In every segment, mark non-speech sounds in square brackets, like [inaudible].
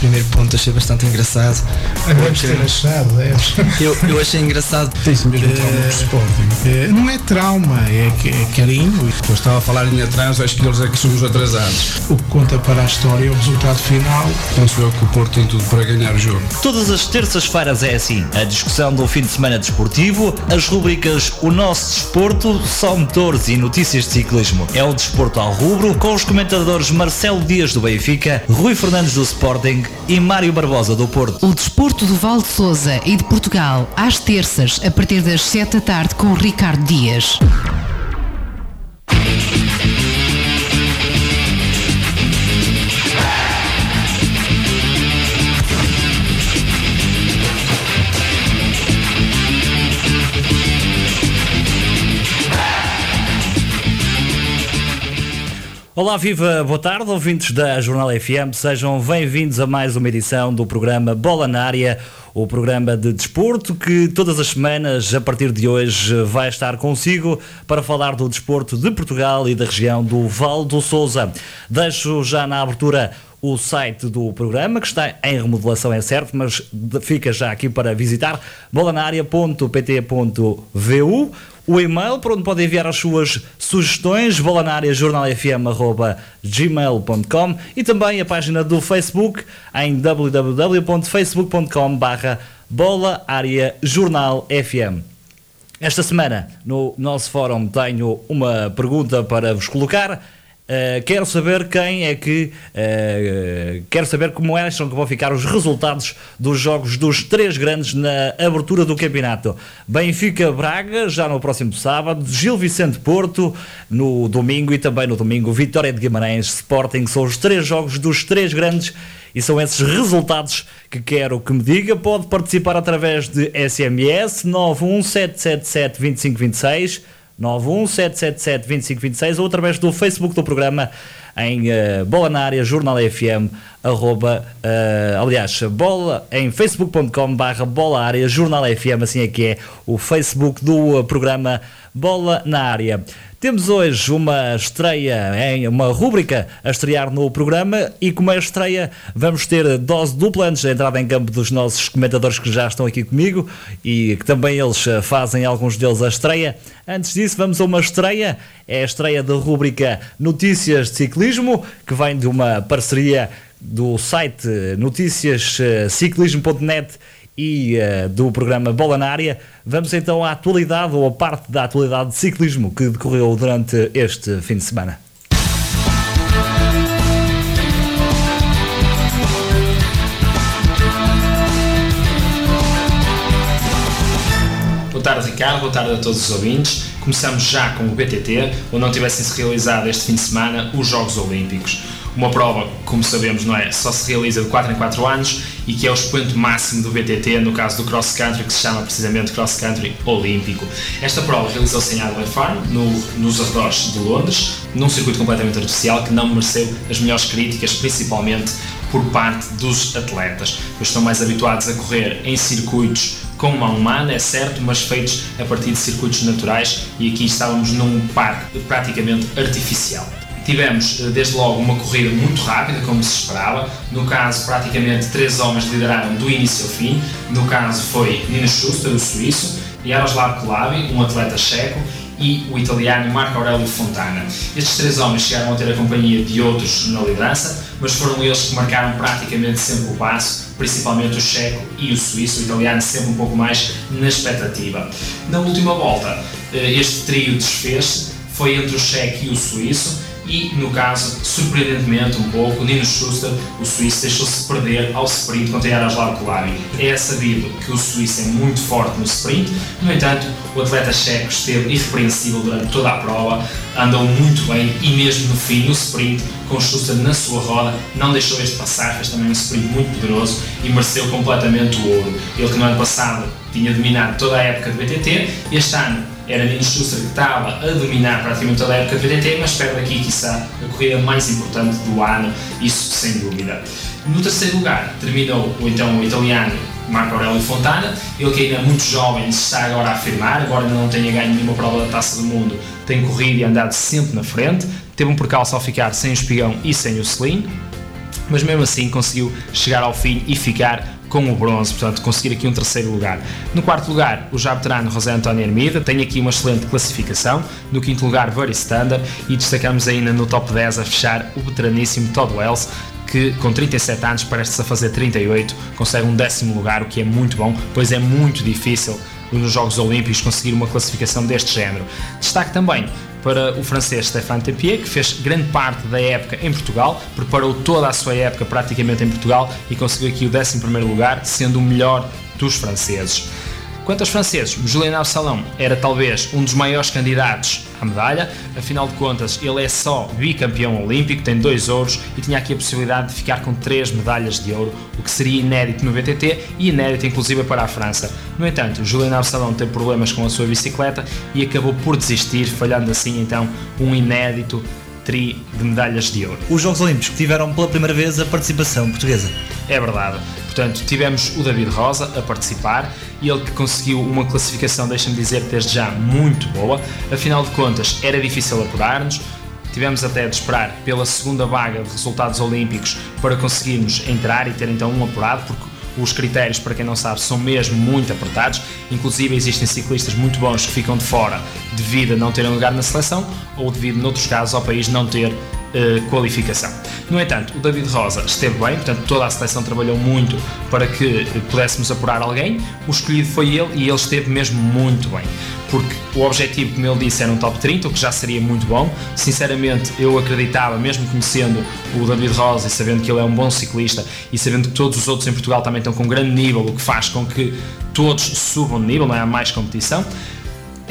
primeiro ponto achei bastante engraçado. Deves ter achado, deves. [laughs] Eu, eu achei engraçado. Mesmo trauma do Sporting. Eh, Não é trauma, é, é carinho. Eu estava a falar em atraso, acho que eles é que são os atrasados. O que conta para a história é o resultado final. Penso eu que o Porto tem tudo para ganhar o jogo. Todas as terças-feiras é assim. A discussão do fim de semana desportivo, as rubricas O Nosso Desporto, Só Motores e Notícias de Ciclismo. É o Desporto ao Rubro, com os comentadores Marcelo Dias do Benfica, Rui Fernandes do Sporting e Mário Barbosa do Porto. O desporto do Val de Souza e de Portugal, às terças, a partir das 7 da tarde, com Ricardo Dias. Olá, viva, boa tarde, ouvintes da Jornal FM, sejam bem-vindos a mais uma edição do programa Bola na Área, o programa de desporto que todas as semanas, a partir de hoje, vai estar consigo para falar do desporto de Portugal e da região do Val do Sousa. Deixo já na abertura o site do programa, que está em remodelação, é certo, mas fica já aqui para visitar, bolanaria.pt.vu, o e-mail para onde podem enviar as suas sugestões, bolanariajornalfm.gmail.com e também a página do Facebook em www.facebook.com barra Bola Área Jornal FM. Esta semana, no nosso fórum, tenho uma pergunta para vos colocar. Uh, quero saber quem é que. uh, quero saber como acham que vão ficar os resultados dos jogos dos três grandes na abertura do campeonato. Benfica Braga, já no próximo sábado, Gil Vicente Porto no domingo e também no domingo Vitória de Guimarães Sporting. São os três jogos dos três grandes e são esses resultados que quero que me diga. Pode participar através de SMS 917772526. 917772526 ou através do Facebook do programa em uh, Bola na Área, Jornal FM, arroba, uh, aliás, bola em facebook.com barra Bola Área, Jornal FM, assim é que é o Facebook do uh, programa Bola na Área. Temos hoje uma estreia, em uma rúbrica a estrear no programa e como é estreia vamos ter dose dupla antes da entrada em campo dos nossos comentadores que já estão aqui comigo e que também eles eh, fazem alguns deles a estreia. Antes disso vamos a uma estreia, é a estreia da rúbrica Notícias de Ciclismo, que vem de uma parceria do site noticiasciclismo.net e uh, do programa Bola na Área. Vamos então à atualidade ou a parte da atualidade de ciclismo que decorreu durante este fim de semana. Boa tarde, Ricardo. Boa tarde a todos os ouvintes. Começamos já com o BTT, onde não tivessem-se realizado este fim de semana os Jogos Olímpicos. Uma prova, como sabemos, não é? Só se realiza de 4 em 4 anos e que é o expoente máximo do BTT, no caso do cross country, que se chama precisamente cross country olímpico. Esta prova realizou-se em Adelaide Farm, no, nos arredores de Londres, num circuito completamente artificial que não mereceu as melhores críticas, principalmente por parte dos atletas, pois estão mais habituados a correr em circuitos com mão humana, é certo, mas feitos a partir de circuitos naturais e aqui estávamos num parque praticamente artificial. Tivemos desde logo uma corrida muito rápida, como se esperava. No caso, praticamente três homens lideraram do início ao fim. No caso, foi Nino Schuster, o suíço, Jaroslav Kulabi, um atleta checo, e o italiano Marco Aurelio Fontana. Estes três homens chegaram a ter a companhia de outros na liderança, mas foram eles que marcaram praticamente sempre o passo, principalmente o checo e o suíço, o italiano sempre um pouco mais na expectativa. Na última volta, este trio desfez foi entre o checo e o suíço, e no caso, surpreendentemente um pouco, Nino Schuster, o suíço, deixou-se perder ao sprint contra Jaroslav Kulabi. É sabido que o suíço é muito forte no sprint, no entanto, o atleta checo esteve irrepreensível durante toda a prova, andou muito bem e mesmo no fim, no sprint, com Schuster na sua roda, não deixou este passar, fez também um sprint muito poderoso e mereceu completamente o ouro. Ele que no ano passado tinha dominado toda a época de BTT, este ano era Nino Schuster que estava a dominar praticamente toda a época BTT, mas perde aqui, quiçá, a corrida mais importante do ano, isso sem dúvida. No terceiro lugar terminou o então italiano Marco Aurelio Fontana, ele que ainda é muito jovem está agora a afirmar, agora não tenha ganho nenhuma prova da Taça do Mundo, tem corrido e andado sempre na frente, teve um percalço ao ficar sem o espigão e sem o selim, mas mesmo assim conseguiu chegar ao fim e ficar com o bronze, portanto conseguir aqui um terceiro lugar. No quarto lugar, o já veterano José António Hermida, tem aqui uma excelente classificação. No quinto lugar, Very Standard e destacamos ainda no top 10 a fechar o veteraníssimo Todd Wells, que com 37 anos parece-se a fazer 38, consegue um décimo lugar, o que é muito bom, pois é muito difícil nos Jogos Olímpicos conseguir uma classificação deste género. Destaque também para o francês Stéphane Tempier, que fez grande parte da época em Portugal, preparou toda a sua época praticamente em Portugal e conseguiu aqui o 11 lugar, sendo o melhor dos franceses. Quanto aos franceses, Julien Absalom era talvez um dos maiores candidatos à medalha, afinal de contas ele é só bicampeão olímpico, tem dois ouros e tinha aqui a possibilidade de ficar com três medalhas de ouro, o que seria inédito no VTT e inédito inclusive para a França. No entanto, Julien Absalom teve problemas com a sua bicicleta e acabou por desistir, falhando assim então um inédito tri de medalhas de ouro. Os Jogos Olímpicos tiveram pela primeira vez a participação portuguesa. É verdade. Portanto, tivemos o David Rosa a participar e ele que conseguiu uma classificação, deixa-me dizer, desde já muito boa. Afinal de contas, era difícil apurar-nos. Tivemos até de esperar pela segunda vaga de resultados olímpicos para conseguirmos entrar e ter então um apurado, porque os critérios, para quem não sabe, são mesmo muito apertados. Inclusive, existem ciclistas muito bons que ficam de fora devido a não terem lugar na seleção ou devido, noutros casos, ao país não ter Uh, qualificação. No entanto, o David Rosa esteve bem, portanto, toda a seleção trabalhou muito para que pudéssemos apurar alguém. O escolhido foi ele e ele esteve mesmo muito bem, porque o objetivo, como ele disse, era um top 30, o que já seria muito bom. Sinceramente, eu acreditava, mesmo conhecendo o David Rosa e sabendo que ele é um bom ciclista e sabendo que todos os outros em Portugal também estão com grande nível, o que faz com que todos subam de nível, não é? Há mais competição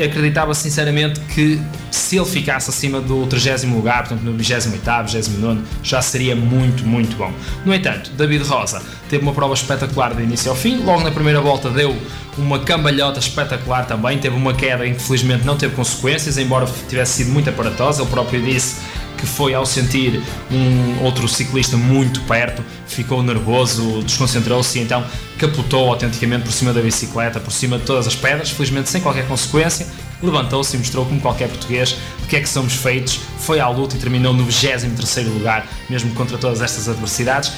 acreditava sinceramente que se ele ficasse acima do 30 lugar, portanto no 28, 29, já seria muito, muito bom. No entanto, David Rosa teve uma prova espetacular de início ao fim, logo na primeira volta deu uma cambalhota espetacular também, teve uma queda que infelizmente não teve consequências, embora tivesse sido muito aparatosa, ele próprio disse que foi ao sentir um outro ciclista muito perto, ficou nervoso, desconcentrou-se e então capotou autenticamente por cima da bicicleta, por cima de todas as pedras, felizmente sem qualquer consequência. Levantou-se e mostrou como qualquer português de que é que somos feitos, foi à luta e terminou no 23 lugar, mesmo contra todas estas adversidades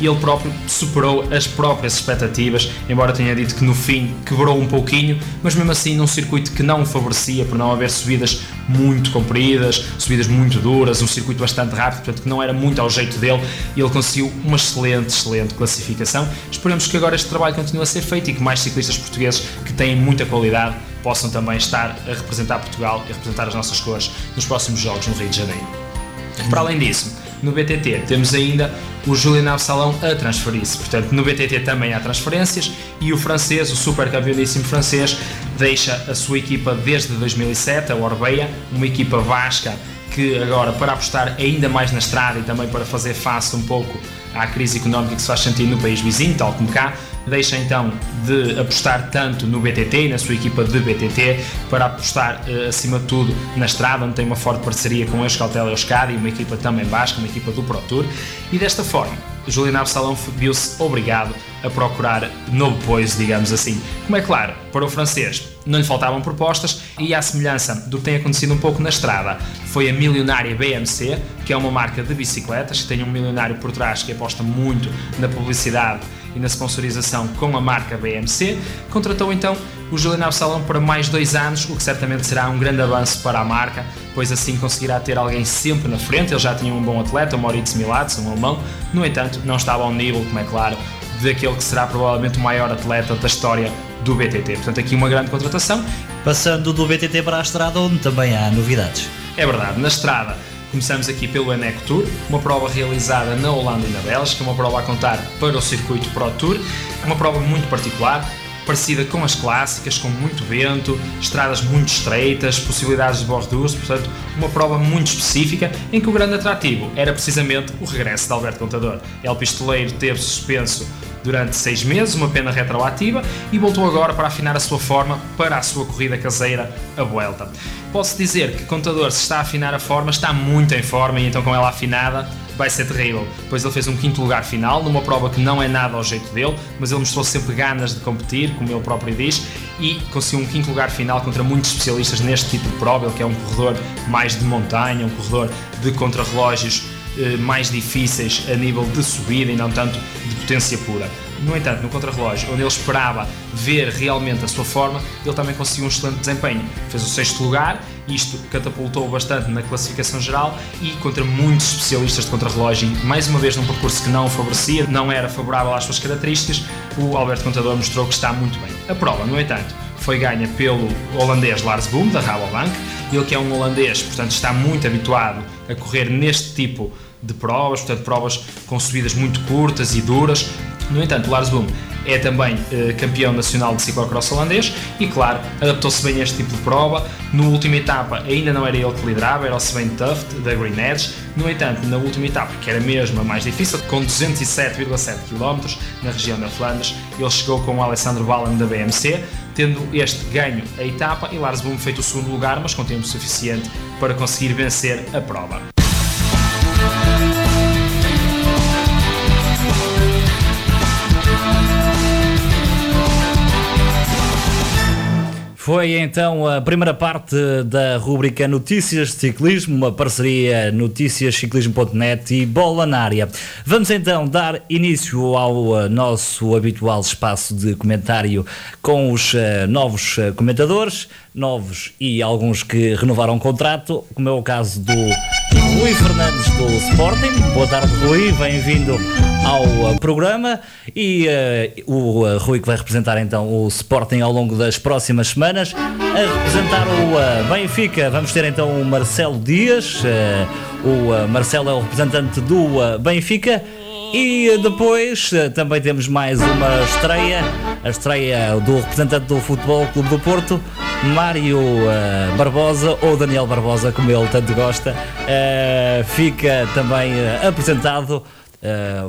e ele próprio superou as próprias expectativas, embora tenha dito que no fim quebrou um pouquinho, mas mesmo assim num circuito que não o favorecia por não haver subidas muito compridas, subidas muito duras, um circuito bastante rápido, portanto que não era muito ao jeito dele, e ele conseguiu uma excelente, excelente classificação. Esperemos que agora este trabalho continue a ser feito e que mais ciclistas portugueses que têm muita qualidade possam também estar a representar Portugal e representar as nossas cores nos próximos Jogos no Rio de Janeiro. Para além disso, no BTT temos ainda o Julian Absalão a transferir-se. Portanto, no BTT também há transferências e o francês, o super campeoníssimo francês, deixa a sua equipa desde 2007, a Orbeia, uma equipa vasca que agora, para apostar ainda mais na estrada e também para fazer face um pouco à crise económica que se faz sentir no país vizinho, tal como cá, deixa então de apostar tanto no BTT e na sua equipa de BTT para apostar eh, acima de tudo na estrada, onde tem uma forte parceria com a Euskaltel Euskadi, uma equipa também basca, uma equipa do Pro Tour, e desta forma Juliano Absalão viu-se obrigado a procurar novo poise, digamos assim. Como é claro, para o francês não lhe faltavam propostas e, à semelhança do que tem acontecido um pouco na estrada, foi a milionária BMC, que é uma marca de bicicletas, que tem um milionário por trás que aposta muito na publicidade e na sponsorização com a marca BMC, contratou então o Juliano Absalão para mais dois anos, o que certamente será um grande avanço para a marca, pois assim conseguirá ter alguém sempre na frente. Ele já tinha um bom atleta, o Moritz Milatz, um alemão, no entanto, não estava ao nível, como é claro, daquele que será provavelmente o maior atleta da história do BTT. Portanto, aqui uma grande contratação. Passando do BTT para a estrada, onde também há novidades. É verdade, na estrada Começamos aqui pelo Eneco Tour, uma prova realizada na Holanda e na Bélgica, uma prova a contar para o circuito Pro Tour, uma prova muito particular, parecida com as clássicas, com muito vento, estradas muito estreitas, possibilidades de bordures, portanto, uma prova muito específica em que o grande atrativo era precisamente o regresso de Alberto Contador. El Pistoleiro teve suspenso durante seis meses, uma pena retroativa, e voltou agora para afinar a sua forma para a sua corrida caseira, a Vuelta. Posso dizer que Contador, se está a afinar a forma, está muito em forma e então com ela afinada vai ser terrível, pois ele fez um quinto lugar final numa prova que não é nada ao jeito dele, mas ele mostrou sempre ganas de competir, como ele próprio diz, e conseguiu um quinto lugar final contra muitos especialistas neste tipo de prova, ele que é um corredor mais de montanha, um corredor de contrarrelógios eh, mais difíceis a nível de subida e não tanto de potência pura. No entanto, no contrarrelógio, onde ele esperava ver realmente a sua forma, ele também conseguiu um excelente desempenho. Fez o sexto lugar, isto catapultou bastante na classificação geral e contra muitos especialistas de contrarrelógio, mais uma vez num percurso que não o favorecia, não era favorável às suas características, o Alberto Contador mostrou que está muito bem. A prova, no entanto, foi ganha pelo holandês Lars Boom, da Rabobank, ele que é um holandês, portanto está muito habituado a correr neste tipo de provas, portanto provas com subidas muito curtas e duras. No entanto, Lars Boom é também eh, campeão nacional de ciclocross holandês e, claro, adaptou-se bem a este tipo de prova. Na última etapa ainda não era ele que liderava, era o Sven Tuft da Green Edge. No entanto, na última etapa, que era mesmo a mais difícil, com 207,7 km na região da Flandres, ele chegou com o Alessandro Ballan da BMC, tendo este ganho a etapa e Lars Boom feito o segundo lugar, mas com tempo suficiente para conseguir vencer a prova. Foi então a primeira parte da rubrica Notícias de Ciclismo, uma parceria noticiasciclismo.net e Bola na área. Vamos então dar início ao uh, nosso habitual espaço de comentário com os uh, novos uh, comentadores, novos e alguns que renovaram o contrato, como é o caso do Rui Fernandes do Sporting. Boa tarde, Rui, bem-vindo ao uh, programa. E uh, o uh, Rui que vai representar então o Sporting ao longo das próximas semanas. A representar o Benfica, vamos ter então o Marcelo Dias. o Marcelo é o representante do Benfica. E depois também temos mais uma estreia, a estreia do representante do Futebol Clube do Porto, Mário uh, Barbosa, ou Daniel Barbosa, como ele tanto gosta, uh, fica também uh, apresentado.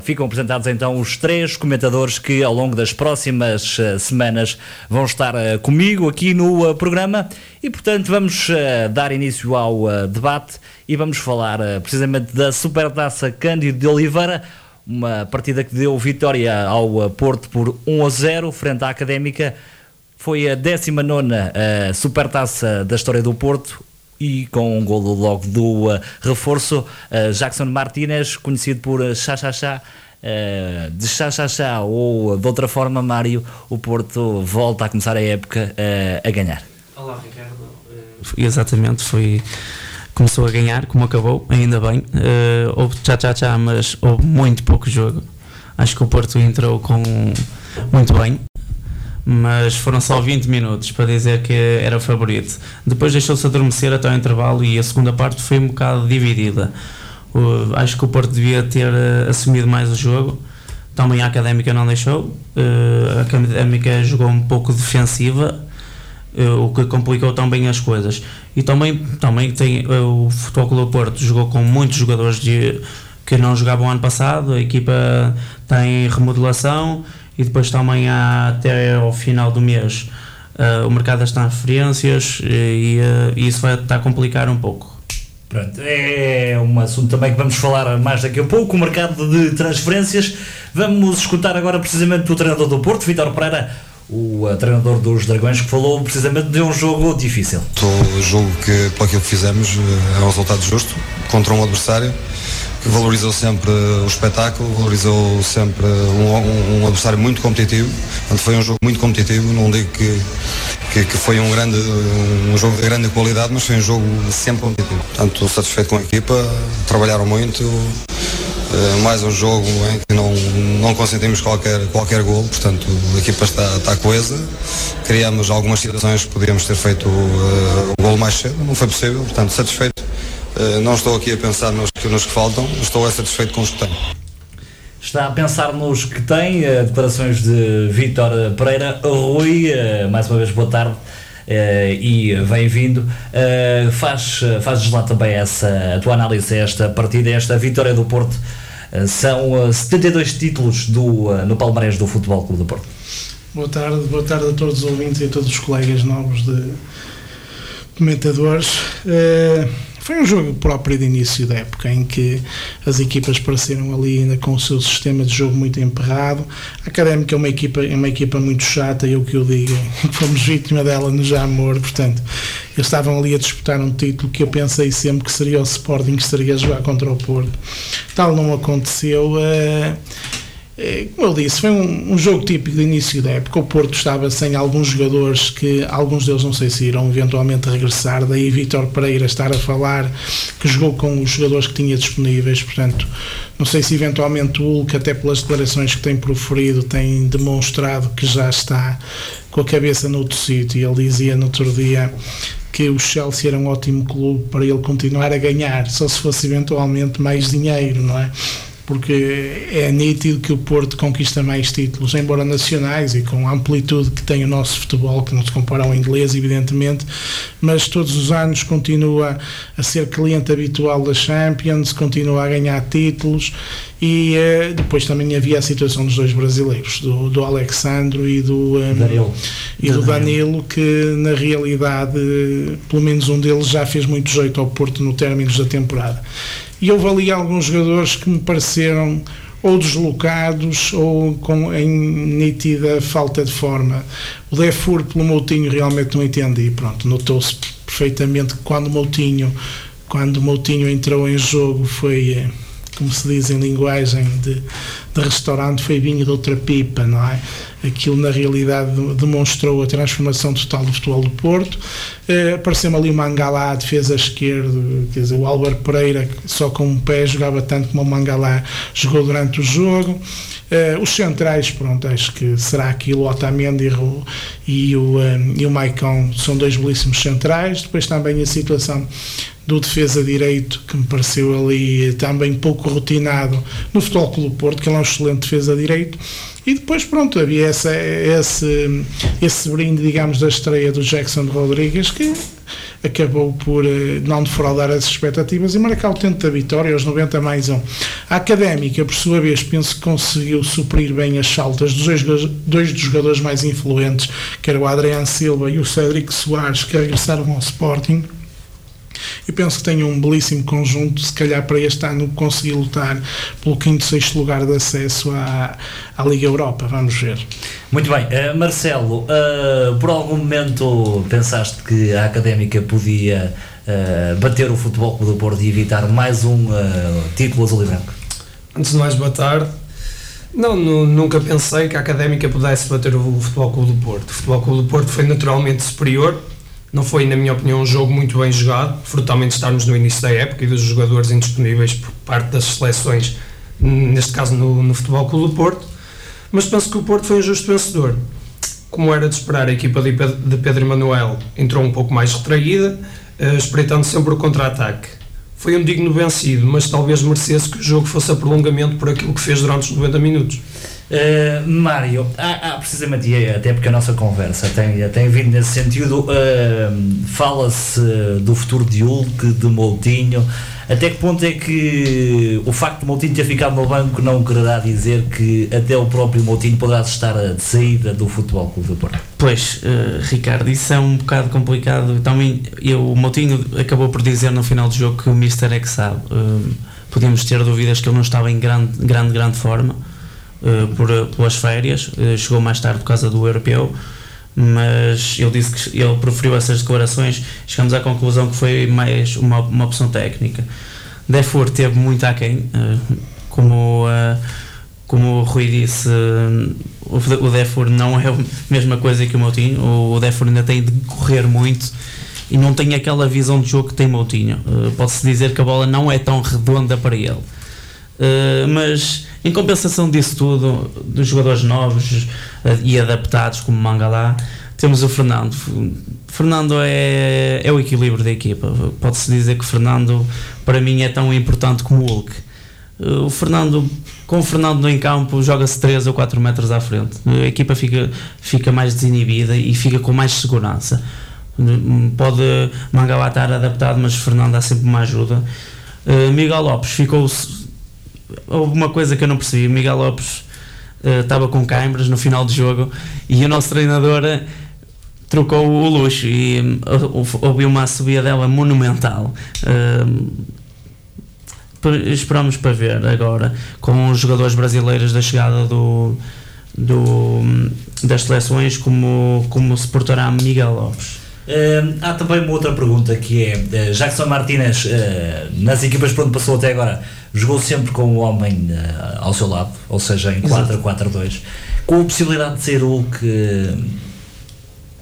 ficam apresentados então os três comentadores que ao longo das próximas semanas vão estar comigo aqui no programa e portanto vamos dar início ao debate e vamos falar precisamente da Supertaça Cândido de Oliveira uma partida que deu vitória ao Porto por 1 a 0 frente à Académica. Foi a 19 uh, supertaça da história do Porto e com um golo logo do uh, reforço. Uh, Jackson Martinez, conhecido por uh, Chá Chá Chá. Uh, de chá chá chá ou de outra forma, Mário, o Porto volta a começar a época uh, a ganhar. Olá, Ricardo. Uh, exatamente, foi começou a ganhar, como acabou, ainda bem. Uh, houve tchá-tchá-tchá, mas houve muito pouco jogo. Acho que o Porto entrou com muito bem, mas foram só 20 minutos para dizer que era favorito. Depois deixou-se adormecer até o intervalo e a segunda parte foi um bocado dividida. Uh, acho que o Porto devia ter uh, assumido mais o jogo. Também a Académica não deixou. Uh, a Académica jogou um pouco defensiva o que complicou também as coisas. E também, também tem eh, o Futebol Clube Porto jogou com muitos jogadores de, que não jogavam ano passado, a equipa tem remodelação e depois também há até ao final do mês uh, o mercado das transferências e, uh, e isso vai estar a complicar um pouco. Pronto, é um assunto também que vamos falar mais daqui a pouco, o mercado de transferências. Vamos escutar agora precisamente do treinador do Porto, Vitor Pereira, o uh, treinador dos Dragões, que falou precisamente de um jogo difícil. Eu julgo que, para aquilo que fizemos, é um resultado justo contra um adversário que valorizou sempre o espetáculo, valorizou sempre um, um, um adversário muito competitivo. Portanto, foi um jogo muito competitivo. Não digo que, que, que, foi um, grande, um jogo de grande qualidade, mas foi um jogo sempre competitivo. Portanto, satisfeito com a equipa, trabalharam muito. Uh, mais um jogo em que não, não consentimos qualquer, qualquer gol, portanto a equipa está, está coesa. Criamos algumas situações que podíamos ter feito uh, o gol mais cedo, não foi possível, portanto satisfeito. Uh, não estou aqui a pensar nos, nos que faltam, estou é satisfeito com os que tenho. Está a pensar nos que tem, declarações de Vítor Pereira. Rui, mais uma vez boa tarde. Uh, e bem-vindo. Uh, faz, fazes lá também essa a tua análise a esta partida, esta vitória do Porto. Uh, são 72 títulos do, no Palmarés do Futebol Clube do Porto. Boa tarde, boa tarde a todos os ouvintes e a todos os colegas novos de comentadores. Foi um jogo próprio de início da época, em que as equipas pareceram ali ainda com o seu sistema de jogo muito emperrado. A Académica é uma equipa, é uma equipa muito chata, e o que eu digo, [laughs] fomos vítima dela no Jamor, portanto, eles estavam ali a disputar um título que eu pensei sempre que seria o Sporting que estaria a jogar contra o Porto. Tal não aconteceu. Uh, como eu disse, foi um, um, jogo típico de início da época. O Porto estava sem alguns jogadores que, alguns deles não sei se irão eventualmente regressar. Daí Vítor Pereira estar a falar que jogou com os jogadores que tinha disponíveis. Portanto, não sei se eventualmente o Hulk, até pelas declarações que tem proferido, tem demonstrado que já está com a cabeça noutro sítio. Ele dizia no outro dia que o Chelsea era um ótimo clube para ele continuar a ganhar, só se fosse eventualmente mais dinheiro, não é? Porque é nítido que o Porto conquista mais títulos, embora nacionais e com a amplitude que tem o nosso futebol, que não se compara ao inglês, evidentemente, mas todos os anos continua a ser cliente habitual da Champions, continua a ganhar títulos e uh, depois também havia a situação dos dois brasileiros, do, do Alexandro e do, um, Danilo. e do Danilo, que na realidade, pelo menos um deles já fez muito jeito ao Porto no término da temporada e houve ali alguns jogadores que me pareceram ou deslocados ou com, em nítida falta de forma. O Defur pelo Moutinho realmente não entendi, pronto, notou-se perfeitamente que quando o Moutinho, quando o Moutinho entrou em jogo foi, eh, como se diz em linguagem de, de restaurante, foi vinho de outra pipa, não é? aquilo na realidade demonstrou a transformação total do futebol do Porto. Eh, Apareceu-me ali o Mangalá, a defesa esquerda, quer dizer, o Álvaro Pereira, só com um pé jogava tanto como o Mangalá jogou durante o jogo. Uh, os centrais, pronto, acho que será aquilo, o Otamendi e o, e o, um, eh, e o Maicon são dois belíssimos centrais. Depois também a situação do defesa direito, que me pareceu ali também pouco rotinado no Futebol Clube Porto, que ele é um excelente defesa direito. E depois, pronto, havia essa, esse, esse brinde, digamos, da estreia do Jackson Rodrigues, que acabou por eh, não defraudar as expectativas e marcar o tento da vitória aos 90 mais 1. A Académica, por sua vez, penso que conseguiu suprir bem as saltas dos dois, dois dos jogadores mais influentes, que era o Adriano Silva e o Cédric Soares, que regressaram ao Sporting e penso que tem um belíssimo conjunto, se calhar para este ano conseguir lutar pelo quinto, sexto lugar de acesso à, à Liga Europa, vamos ver. Muito bem, uh, Marcelo, uh, por algum momento pensaste que a Académica podia uh, bater o Futebol Clube do Porto e evitar mais um título azul e branco? Antes de mais, boa tarde. Não, nunca pensei que a Académica pudesse bater o Futebol Clube do Porto. O Futebol Clube do Porto foi naturalmente superior, não foi, na minha opinião, um jogo muito bem jogado, frutalmente estarmos no início da época e dos jogadores indisponíveis por parte das seleções, neste caso no, no Futebol Clube do Porto, mas penso que o Porto foi um justo vencedor. Como era de esperar, a equipa de Pedro Emanuel entrou um pouco mais retraída, eh, espreitando sempre o contra-ataque. Foi um digno vencido, mas talvez merecesse que o jogo fosse a prolongamento por aquilo que fez durante os 90 minutos. Uh, Mário, há, há, precisamente, até porque a nossa conversa tem, tem vindo nesse sentido, uh, fala-se do futuro de Hulk, de Moutinho. Até que ponto é que o facto de Moutinho ter ficado no banco não quererá dizer que até o próprio Moutinho poderá estar de saída do Futebol Clube do Porto? Pois, uh, Ricardo, isso é um bocado complicado. Também eu, o Moutinho acabou por dizer no final do jogo que o Mister é que sabe. podíamos ter dúvidas que ele não estava em grande, grande, grande forma por, pelas férias, uh, chegou mais tarde por causa do europeu, mas ele disse que ele preferiu essas declarações. Chegamos à conclusão que foi mais uma, uma opção técnica. Defur teve muito aquém, uh, como, como o Rui disse, o Defur não é a mesma coisa que o Moutinho, o Defur ainda tem de correr muito e não tem aquela visão de jogo que tem Moutinho. Pode-se dizer que a bola não é tão redonda para ele. Mas em compensação disso tudo, dos jogadores novos uh, e adaptados como Mangalá, temos o Fernando. Fernando é, é o equilíbrio da equipa. Pode-se dizer que Fernando, para mim, é tão importante como o Hulk. Uh, o Fernando, com o Fernando em campo, joga-se 3 ou 4 metros à frente. A equipa fica, fica mais desinibida e fica com mais segurança. Pode Mangalá estar adaptado, mas Fernando dá sempre uma ajuda. Miguel Lopes ficou houve uma coisa que eu não percebi. Miguel Lopes estava uh, com câimbras no final do jogo e o nosso treinador uh, trocou o luxo e hum, houve- uma subida dela monumental. Hum, pa- esperamos para ver agora com os jogadores brasileiros da chegada do, do, das seleções como, como se portará Miguel Lopes. Eh, há também uma outra pergunta que é: eh, Jackson Martínez, eh, nas equipas por onde passou até agora, jogou sempre com o homem eh, ao seu lado, ou seja, em 4-4-2, com a possibilidade de ser o que.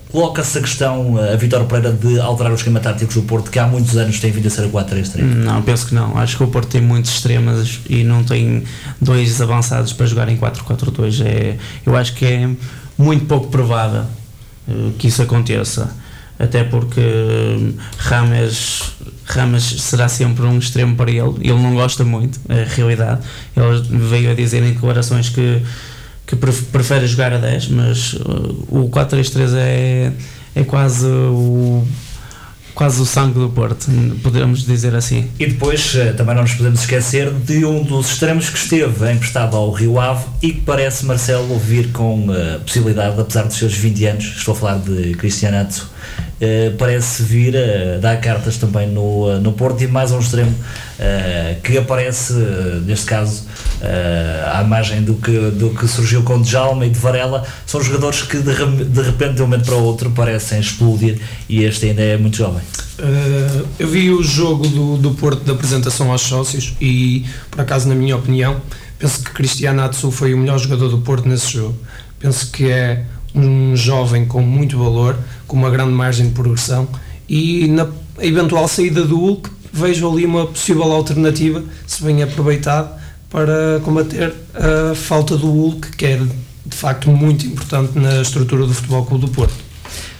Coloca-se a questão, a Vitória Pereira, de alterar os esquema táticos do Porto, que há muitos anos tem vindo a ser a 4-3-3. Não, penso que não. Acho que o Porto tem muitos extremas e não tem dois avançados para jogar em 4-4-2. É, eu acho que é muito pouco provável que isso aconteça. Até porque eh, Rames, Rames será sempre um extremo para ele. Ele não gosta muito, é a realidade. Ele veio a dizer em declarações que, que pref- prefere jogar a 10, mas eh, o 4-3-3 é, é quase o quase o sangue do Porto, podemos dizer assim. E depois eh, também não nos podemos esquecer de um dos extremos que esteve emprestado ao Rio Ave e que parece Marcelo vir com eh, possibilidade, apesar dos seus 20 anos, estou a falar de Cristiano Atsu, eh, parece vir a dar cartas também no, eh, no Porto e mais um extremo eh, que aparece, neste caso, à imagem do que, do que surgiu com Djalma e de Varela, são jogadores que de, de repente, de um momento para o outro, parecem explodir e este ainda é muito jovem. Uh, eu vi o jogo do, do Porto da apresentação aos sócios e, por acaso, na minha opinião, penso que Cristiano Atsu foi o melhor jogador do Porto nesse jogo. Penso que é um jovem com muito valor, com uma grande margem de progressão e na eventual saída do Hulk vejo ali uma possível alternativa, se bem aproveitado, para combater a falta do Hulk, que é de facto muito importante na estrutura do Futebol Clube do Porto.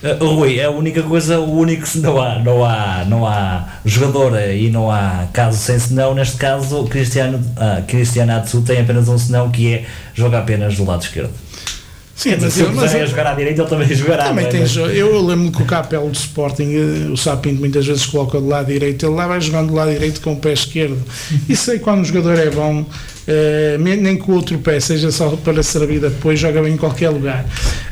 Uh, Rui, é a única coisa, o único [laughs] não há, não há, não há jogador uh, e não há caso sem senão, neste caso Cristiano, ah, Cristiano Atsu tem apenas um senão que é joga apenas do lado esquerdo. Sim, mas, se eu eu, mas quiser jogar à direita ele também jogará. também não é? tem Mas- Eu lembro que o capelo do Sporting, eh, o Sapinto muitas vezes coloca do lado direito, ele lá vai jogando do lado direito com o pé esquerdo. E sei quando o jogador é bom, eh, nem que o outro pé seja só para servir depois, joga bem em qualquer lugar.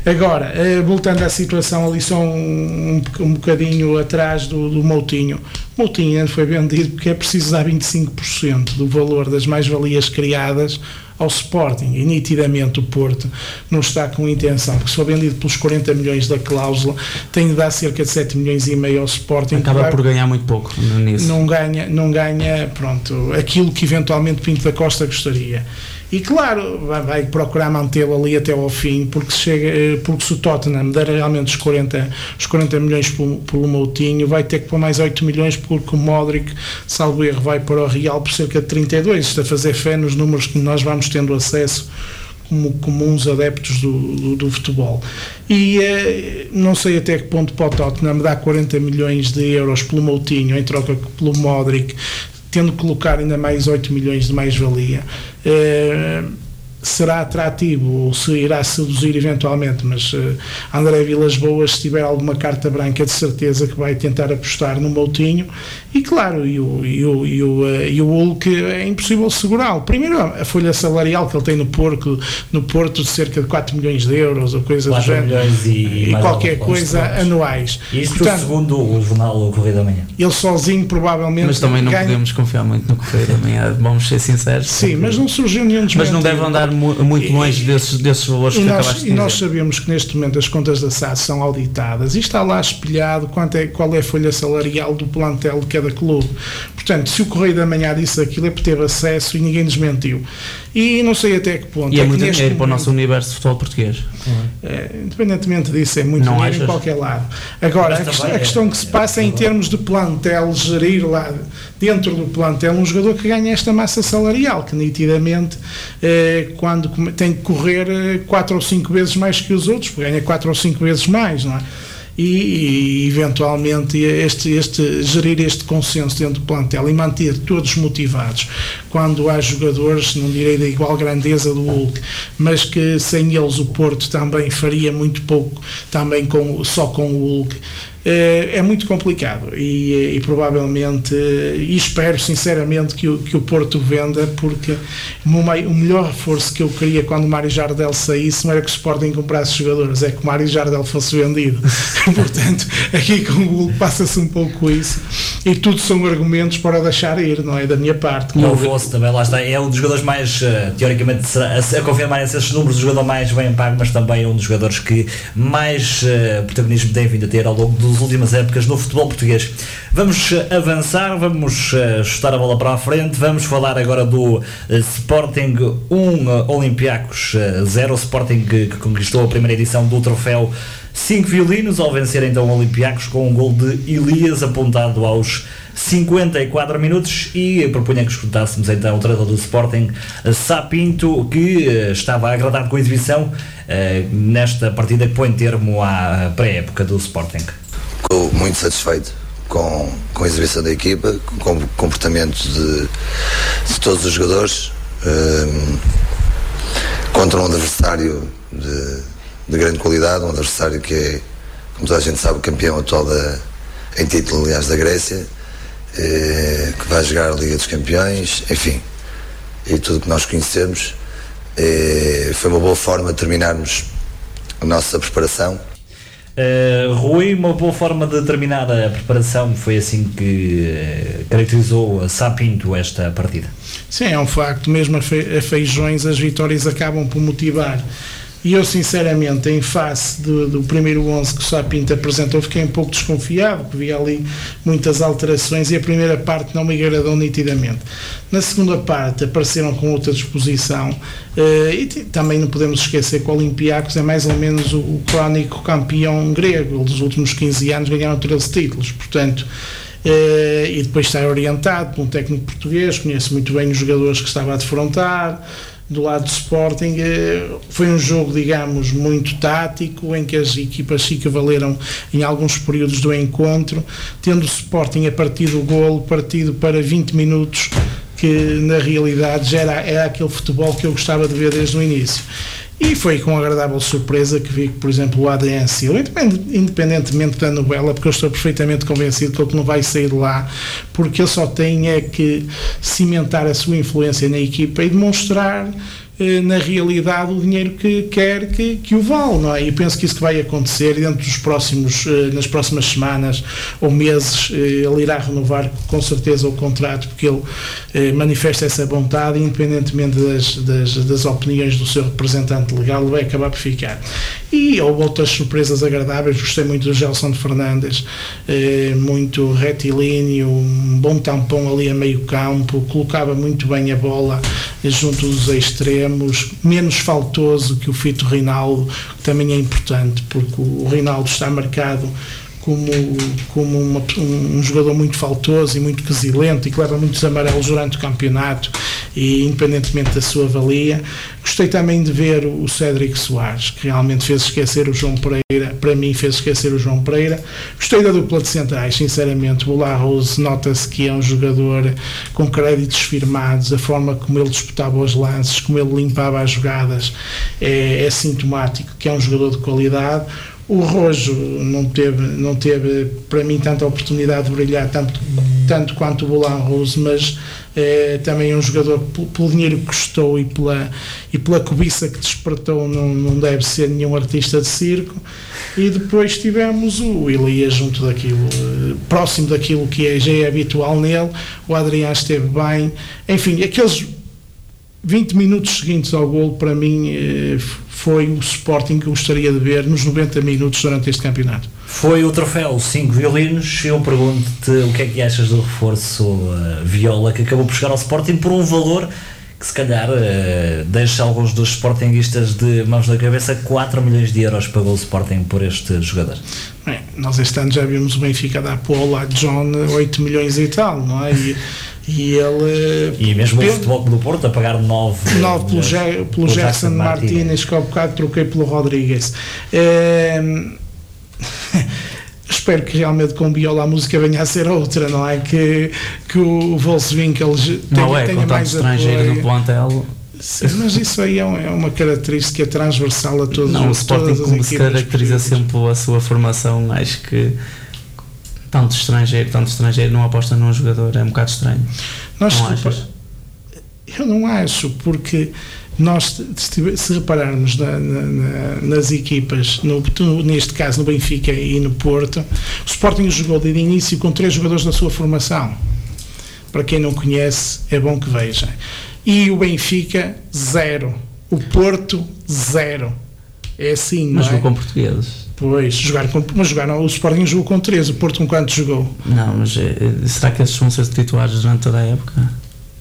Agora, eh, voltando à situação ali só um, um, um bocadinho atrás do, do Moutinho. Moutinho foi vendido porque é preciso dar 25% do valor das mais-valias criadas ao Sporting e nitidamente o Porto não está com intenção, porque se for vendido pelos 40 milhões da cláusula tem de dar cerca de 7 milhões e meio ao Sporting Acaba vai- por ganhar muito pouco nisso. não ganha, não ganha pronto, aquilo que eventualmente Pinto da Costa gostaria. E claro, vai, procurar mantê-lo ali até ao fim, porque se, chega, eh, porque se o Tottenham der realmente os 40, os 40 milhões pelo, pelo Moutinho, vai ter que pôr mais 8 milhões, porque o Modric, salvo erro, vai para o Real por cerca de 32. Isto a fazer fé nos números que nós vamos tendo acesso como comuns adeptos do, do, do futebol. E eh, não sei até que ponto para o Tottenham dar 40 milhões de euros pelo Moutinho em troca pelo Modric, tendo que colocar ainda mais 8 milhões de mais-valia. Eh, será atrativo ou se irá seduzir eventualmente, mas eh, André Vilas Boas, se tiver alguma carta branca, de certeza que vai tentar apostar no Moutinho. E claro, e o, e o, e o, eh, e o Hulk é impossível segurá-lo. Primeiro, a folha salarial que ele tem no Porto, no Porto de cerca de 4 milhões de euros ou coisa do 4 género. milhões e, E qualquer coisa anuais. Isto Portanto, segundo o jornal Correio da Manhã. ele sozinho provavelmente Mas também não ganha. podemos confiar muito no Correio da Manhã, vamos ser sinceros. Sim, porque- mas não surgiu nenhum Mas não desmentido. deve andar mu- muito longe desses, desses valores E que nós, acabaste de e dizer. nós sabemos que neste momento as contas da SAD são auditadas e está lá espelhado quanto é, qual é a folha salarial do plantel de cada clube. Portanto, se o Correio da Manhã disse aquilo é porque teve acesso e ninguém desmentiu. E não sei até que ponto. E é que muito dinheiro para o momento- nosso universo de futebol português. é, independentemente disso, é muito Não dinheiro em achas? qualquer lado. Agora, a, Mas quest- também a é- questão que se passa é em termos de plantel, gerir lá dentro do plantel um jogador que ganha esta massa salarial, que nitidamente, eh, quando tem que correr eh, quatro ou cinco vezes mais que os outros, ganha quatro ou cinco vezes mais, não é? E, e, eventualmente este, este, gerir este consenso dentro do plantel e manter todos motivados quando há jogadores, não direi da igual grandeza do Hulk, mas que sem eles o Porto também faria muito pouco também com, só com o Hulk é muito complicado e, e provavelmente, e espero sinceramente que o, que o Porto venda, porque o, o melhor reforço que eu queria quando o Mário Jardel saísse não era que o Sporting comprasse jogadores, é que o Mário Jardel fosse vendido. [laughs] [laughs] Portanto, aqui com o Hugo passa-se um pouco isso e tudo são argumentos para deixar ir, não é? Da minha parte. Não fosse também, lá está, é um dos jogadores mais, teoricamente, a, a confirmar esses números, o jogador mais bem pago, mas também é um dos jogadores que mais protagonismo tem vindo a ter ao longo das últimas épocas no futebol português. Vamos uh, avançar, vamos chutar a bola para a frente, vamos falar agora do Sporting 1 Olympiacos 0, o Sporting que, conquistou a primeira edição do troféu 5 violinos ao vencer então o Olympiacos com um gol de Elias apontado aos 54 minutos e propunha que escutássemos então o treinador do Sporting, Sapinto, que estava agradado com a exibição nesta partida que põe termo à pré-época do Sporting. Estou muito satisfeito com, com a exibição da equipa, com o comportamento de, de todos os jogadores um, ehm, contra um adversário de, de grande qualidade, um adversário que é, como toda a gente sabe, campeão atual da, em título, aliás, da Grécia eh, que vai jogar a Liga dos Campeões, enfim, e tudo que nós conhecemos. Eh, foi uma boa forma de terminarmos a nossa preparação. Uh, Rui, uma boa forma de terminar a preparação foi assim que uh, caracterizou a Sapinto esta partida. Sim, é um facto, mesmo a, a feijões as vitórias acabam por motivar e eu, sinceramente, em face do, do primeiro 11 que o Sapinto apresentou, fiquei um pouco desconfiado, porque vi ali muitas alterações e a primeira parte não me agradou nitidamente. Na segunda parte apareceram com outra disposição uh, e também não podemos esquecer que o Olympiacos é mais ou menos o, o crónico campeão grego. Nos últimos 15 anos, ganharam 13 títulos. Portanto, uh, e depois está orientado por um técnico português, conhece muito bem os jogadores que estava a defrontar do lado do Sporting eh, foi um jogo, digamos, muito tático, em que as equipas se cavaleram em alguns períodos do encontro, tendo o Sporting a partir do golo partido para 20 minutos, que na realidade já era, era aquele futebol que eu gostava de ver desde o início. E foi com agradável surpresa que vi que, por exemplo, o Adriano Silva, independentemente da novela, porque eu estou perfeitamente convencido que ele não vai sair de lá, porque ele só tem é que cimentar a sua influência na equipa e demonstrar na realidade o dinheiro que quer que, que o vale, não é? E penso que isso vai acontecer dentro dos próximos, eh, nas próximas semanas ou meses, eh, ele irá renovar com certeza o contrato, porque ele manifesta essa vontade, independentemente das, das, das opiniões do seu representante legal, ele vai acabar por ficar. E houve outras surpresas agradáveis, gostei muito do Gelson Fernandes, muito retilíneo, um bom tampão ali a meio campo, colocava muito bem a bola junto dos extremos extremos, menos faltoso que o Fito Reinaldo, que também é importante, porque o Reinaldo está marcado como, como uma, um jogador muito faltoso e muito quesilento e que leva muitos amarelos durante o campeonato e independentemente da sua valia. Gostei também de ver o Cédric Soares, que realmente fez esquecer o João Pereira, para mim fez esquecer o João Pereira. Gostei da dupla de centrais, sinceramente. O Larros nota-se que é um jogador com créditos firmados, a forma como ele disputava os lances, como ele limpava as jogadas, é, é sintomático que é um jogador de qualidade o Rojo não teve, não teve para mim tanta oportunidade de brilhar tanto, tanto quanto o Bolan Rose, mas é, também um jogador pelo, pelo, dinheiro que custou e pela, e pela cobiça que despertou não, não deve ser nenhum artista de circo. E depois tivemos o Elias junto daquilo próximo daquilo que é, já é habitual nele o Adriano esteve bem. Enfim, aqueles 20 minutos seguintes ao golo para mim eh, foi o Sporting que eu gostaria de ver nos 90 minutos durante este campeonato. Foi o troféu 5 violinos. Eu pergunto-te o que é que achas do reforço uh, Viola que acabou por chegar ao Sporting por um valor que se calhar uh, deixa alguns dos Sportingistas de mãos na cabeça 4 milhões de euros pagou o Sporting por este jogador. É, nós este ano já vimos o Benfica dar para o John 8 milhões e tal, não é? E, e ele. E mesmo pelo, o Futebol do Porto a pagar 9. 9 pelo, pelo, pelo Jackson Martínez, que há bocado troquei pelo Rodrigues. É, [laughs] espero que realmente com o Biola a música venha a ser outra, não é? Que, que o Volkswinkel tenha, não é, tenha mais estrangeiro apoio. no plantel. Sim, mas isso aí é, é uma característica transversal a todos não, os o Sporting como se caracteriza sempre a sua formação, acho que tanto estrangeiro, tanto estrangeiro não aposta num jogador, é um bocado estranho. Nós não achas? Eu não acho, porque nós, se, repararmos na- na- na- nas equipas, no- neste caso no Benfica e no Porto, o Sporting jogou de início com três jogadores da sua formação. Para quem não conhece, é bom que veja. E o Benfica, zero. O Porto, zero. É assim, Mas não é? jogou com portugueses. Pois, jogar com, mas jogaram, o Sporting jogou com três, o Porto com quanto jogou? Não, mas eh, será que esses vão ser titulares durante toda a época?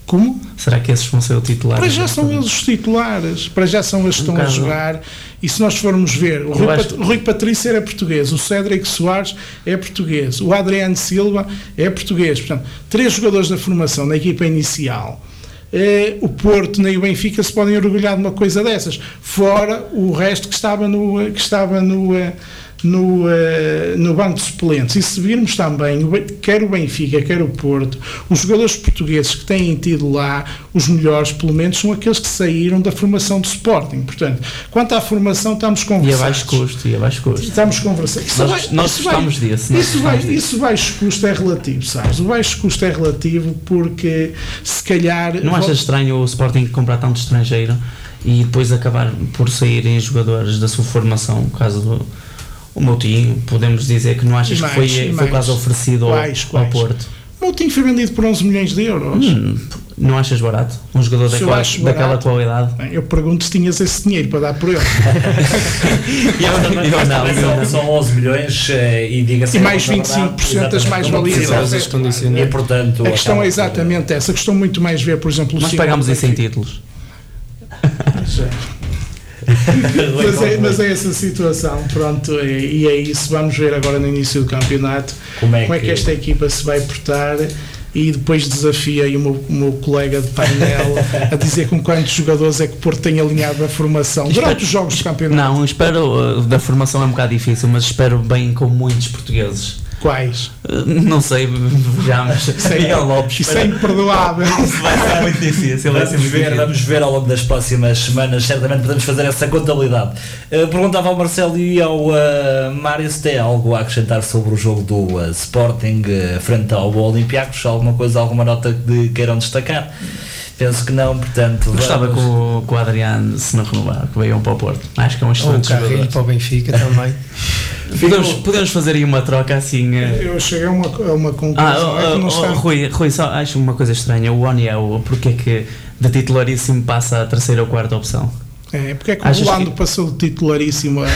Como? Será que esses vão ser titulares? Para já são eles os titulares, para já são eles que estão a jogar. E se nós formos ver, o Rui, acho- Pat- Rui Patrício era português, o Cédric Soares é português, o Adriano Silva é português. Portanto, três jogadores da formação na equipa inicial. Eh, o Porto nem o Benfica se podem orgulhar de uma coisa dessas, fora o resto que estava no, eh, que estava no, eh, no, eh, no banco de suplentes. E se virmos também, quer o Benfica, quer o Porto, os jogadores portugueses que têm tido lá, os melhores, pelo menos, são aqueles que saíram da formação do Sporting. Portanto, quanto à formação, estamos E a baixo custo, e a baixo custo. Estamos conversando. Isso Nós- vai- nós isso vai- disso, Isso, vai, disso. isso baixo custo é relativo, sabes? O baixo custo é relativo porque se calhar. Não achas estranho o Sporting comprar tanto estrangeiro e depois acabar por saírem jogadores da sua formação, caso do o Moutinho, podemos dizer que não achas Mais, que foi, foi quase oferecido ao, Quais, ao quais? Porto? O Moutinho foi vendido por 11 milhões de euros. Hum, não achas barato? Um jogador daquela, acho daquela barato, qualidade? Eu pergunto se tinhas esse dinheiro para dar por ele. [laughs] Também, eu não, eu não. são 11 milhões eh, e diga-se E a mais verdade, 25% das mais-valias. E portanto. A questão é exatamente essa. A questão muito mais ver, por exemplo, Nós pagámos isso em títulos. [laughs] [laughs] Mas é, mas é essa situação, pronto, e, é isso. Vamos ver agora no início do campeonato Como é que- esta equipa se vai portar. E depois desafiei o meu, o meu colega de painel [laughs] a dizer com quantos jogadores é que o Porto tem alinhado a formação durante os jogos do campeonato. Não, espero, uh, da formação é um bocado difícil, mas espero bem com muitos portugueses. Quais? Uh, Não sei, vejamos. [laughs] Miguel Lopes. Isso é imperdoável. Isso vai ser muito difícil. Vai ser Vamos muito ver, difícil. vamos ver ao longo das próximas semanas, certamente podemos fazer essa contabilidade. Eh, perguntava ao Marcelo e ao eh, Mário se tem algo a acrescentar sobre o jogo do eh, Sporting eh, frente ao Olympiacos, alguma coisa, alguma nota que queiram destacar? Penso que não, portanto. Gostava vamos- que o, que o Adriano se não renovar, que veio para o Porto. Acho que é um Ou o excelente Carrilho jogador. para o Benfica também. [laughs] Podemos, podemos fazer aí uma troca assim. eh, Eu cheguei a uma, a uma Ah, conclusão. oh, é oh, oh, está... Rui, Rui, só acho uma coisa estranha. O Oniel, porque é que de titularíssimo passa a terceira ou quarta opção? É, porque é que o Achas Rolando que- passou de titularíssimo a, a,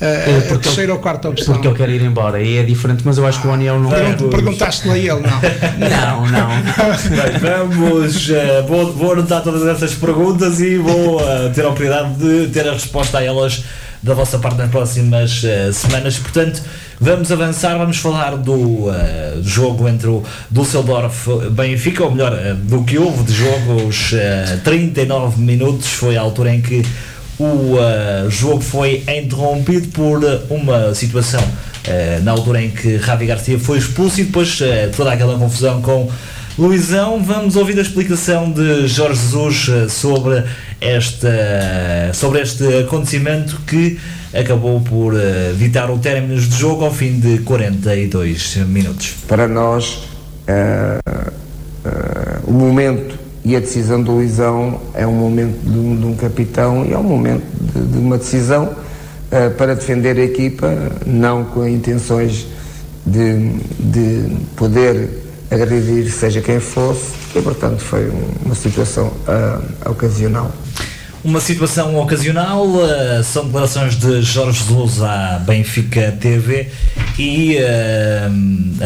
[laughs] É, a porque terceira ou quarta opção? Porque ele quer ir embora e é diferente, mas eu acho que o Oniel não Pergun- Perguntaste-lhe a ele, não? [laughs] Não, não. Bem, vamos, eh, vou, vou anotar todas essas perguntas e vou eh, ter a oportunidade de ter a resposta a elas da vossa parte nas próximas eh, semanas. Portanto, vamos avançar, vamos falar do eh, jogo entre o Düsseldorf Benfica, ou melhor, eh, do que houve de jogo, os eh, 39 minutos, foi a altura em que o jogo foi interrompido por uma situação na altura em que Javi Garcia foi expulso e depois toda aquela confusão com Luizão. Vamos ouvir a explicação de Jorge Jesus sobre, esta, sobre este acontecimento que acabou por eh, evitar o término de jogo ao fim de 42 minutos. Para nós, eh, eh, o momento e a decisão do Luizão é um momento de um, de um capitão e é um momento de, de uma decisão eh, para defender a equipa, não com intenções de, de poder agredir seja quem fosse, e portanto foi um- uma situação ah, ocasional. Uma situação ocasional, eh, são declarações de Jorge Jesus à Benfica TV e eh,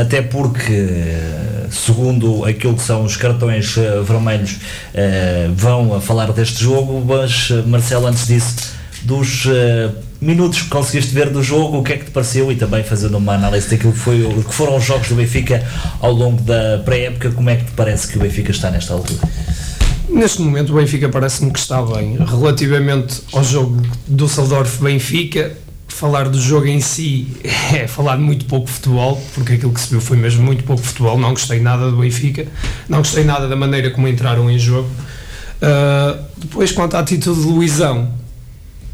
até porque, segundo aquilo que são os cartões vermelhos, vão a falar deste jogo, mas Marcelo, antes disso, dos eh, minutos que conseguiste ver do jogo, o que é que te pareceu e também fazendo uma análise daquilo que, foi, que foram os jogos do Benfica ao longo da pré-época, como é que te parece que o Benfica está nesta altura? Neste momento o Benfica parece-me que está bem. Relativamente ao jogo Düsseldorf-Benfica, falar do jogo em si [laughs] é falar de muito pouco futebol, porque aquilo que se viu foi mesmo muito pouco futebol. Não gostei nada do Benfica, não gostei nada da maneira como entraram em jogo. Ah, depois, quanto à atitude de Luizão,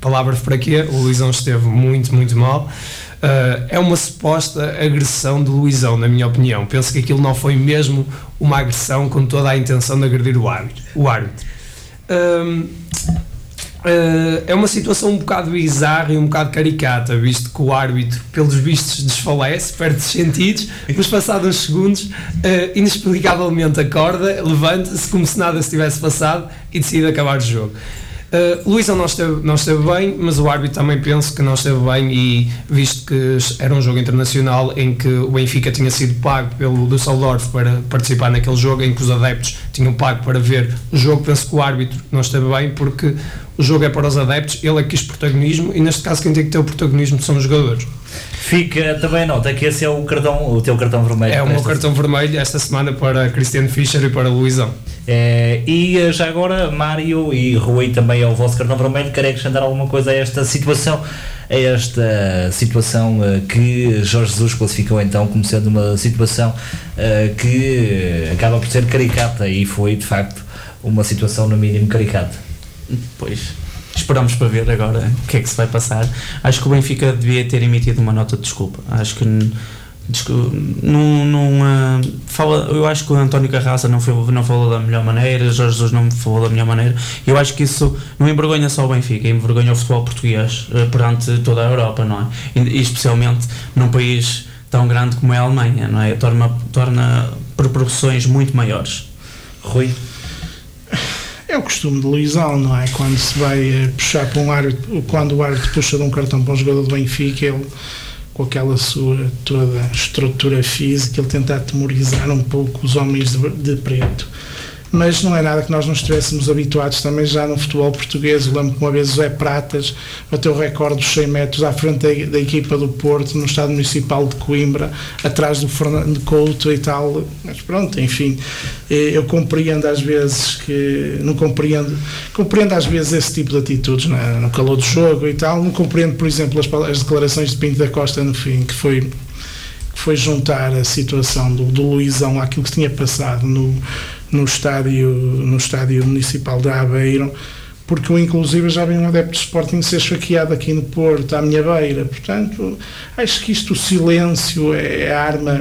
palavra para quê? O Luizão esteve muito, muito mal. Uh, é uma suposta agressão do Luizão, na minha opinião. Penso que aquilo não foi mesmo uma agressão com toda a intenção de agredir o árbitro. O árbitro. Uh, Uh, é uma situação um bocado bizarra e um bocado caricata, visto que o árbitro, pelos vistos, desfalece, perde os sentidos, mas passados uns segundos, uh, inexplicavelmente acorda, levanta-se como se nada se tivesse passado e decide acabar o jogo. Uh, Luísa não esteve, não esteve bem, mas o árbitro também penso que não esteve bem e visto que era um jogo internacional em que o Benfica tinha sido pago pelo Düsseldorf para participar naquele jogo, em que os adeptos tinham pago para ver o jogo, penso que o árbitro não esteve bem porque o jogo é para os adeptos, ele é que quis protagonismo e neste caso quem tem que ter o protagonismo são os jogadores. Fica também a nota que esse é o cartão, o teu cartão vermelho. É o meu cartão vermelho esta semana para Cristiano Fischer e para Luizão. É, e eh, já agora, Mário e Rui, também é o vosso cartão vermelho. Querem acrescentar alguma coisa a esta situação? A esta situação uh, que Jorge Jesus classificou então como sendo uma situação uh, que acaba por ser caricata e foi de facto uma situação no mínimo caricata. Pois, esperamos para ver agora o que é que se vai passar. Acho que o Benfica devia ter emitido uma nota de desculpa. Acho que não, fala, eu acho que o António Carraça não, foi, não falou da melhor maneira, Jorge Jesus não falou da melhor maneira. Eu acho que isso não envergonha só o Benfica, envergonha o futebol português uh, perante toda a Europa, não é? E, especialmente num país tão grande como é a Alemanha, não é? Torna, torna proporções muito maiores. Rui? É o costume de Luizão, não é? Quando se vai eh, puxar para um árbitro, quando o árbitro puxa de um cartão para um jogador do Benfica, ele com aquela sua toda estrutura física, ele tenta atemorizar um pouco os homens de, de preto mas não é nada que nós não estivéssemos habituados também já no futebol português. Eu lembro que uma vez o Zé Pratas bateu o recorde dos 100 metros à frente da, da, equipa do Porto, no Estado Municipal de Coimbra, atrás do Fernando Couto e tal. Mas pronto, enfim, eh, eu compreendo às vezes que. Não compreendo. Compreendo às vezes esse tipo de atitudes né, no calor do jogo e tal. Não compreendo, por exemplo, as, as declarações de Pinto da Costa no fim, que foi foi juntar a situação do, do Luizão àquilo que tinha passado no, no estádio, no estádio municipal de Aveiro, porque eu inclusive já vi um adepto de Sporting ser esfaqueado aqui no Porto, à minha beira. Portanto, acho que isto, o silêncio é a arma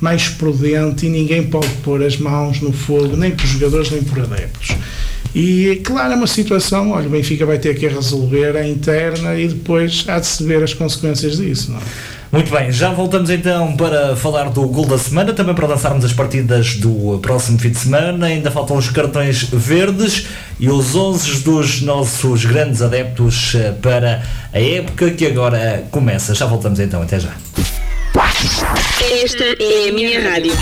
mais prudente e ninguém pode pôr as mãos no fogo, nem por jogadores, nem por adeptos. E, claro, é uma situação, olha, o Benfica vai ter que resolver a interna e depois há de se ver as consequências disso, não é? Muito bem, já voltamos então para falar do gol da semana, também para lançarmos as partidas do próximo fim de semana. Ainda faltam os cartões verdes e os 11 dos nossos grandes adeptos eh, para a época que agora começa. Já voltamos então, até já. Esta é a minha rádio.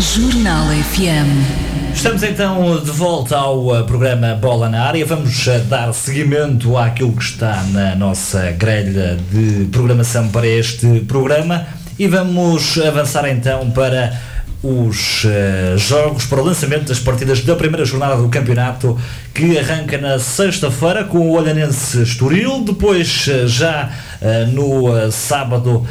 Jornal FM. Estamos então de volta ao uh, programa Bola na Área. Vamos uh, dar seguimento àquilo que está na nossa grelha de programação para este programa e vamos avançar então para os uh, jogos para o lançamento das partidas da primeira jornada do campeonato que arranca na sexta-feira com o Olhanense Estoril, depois uh, já uh, no sábado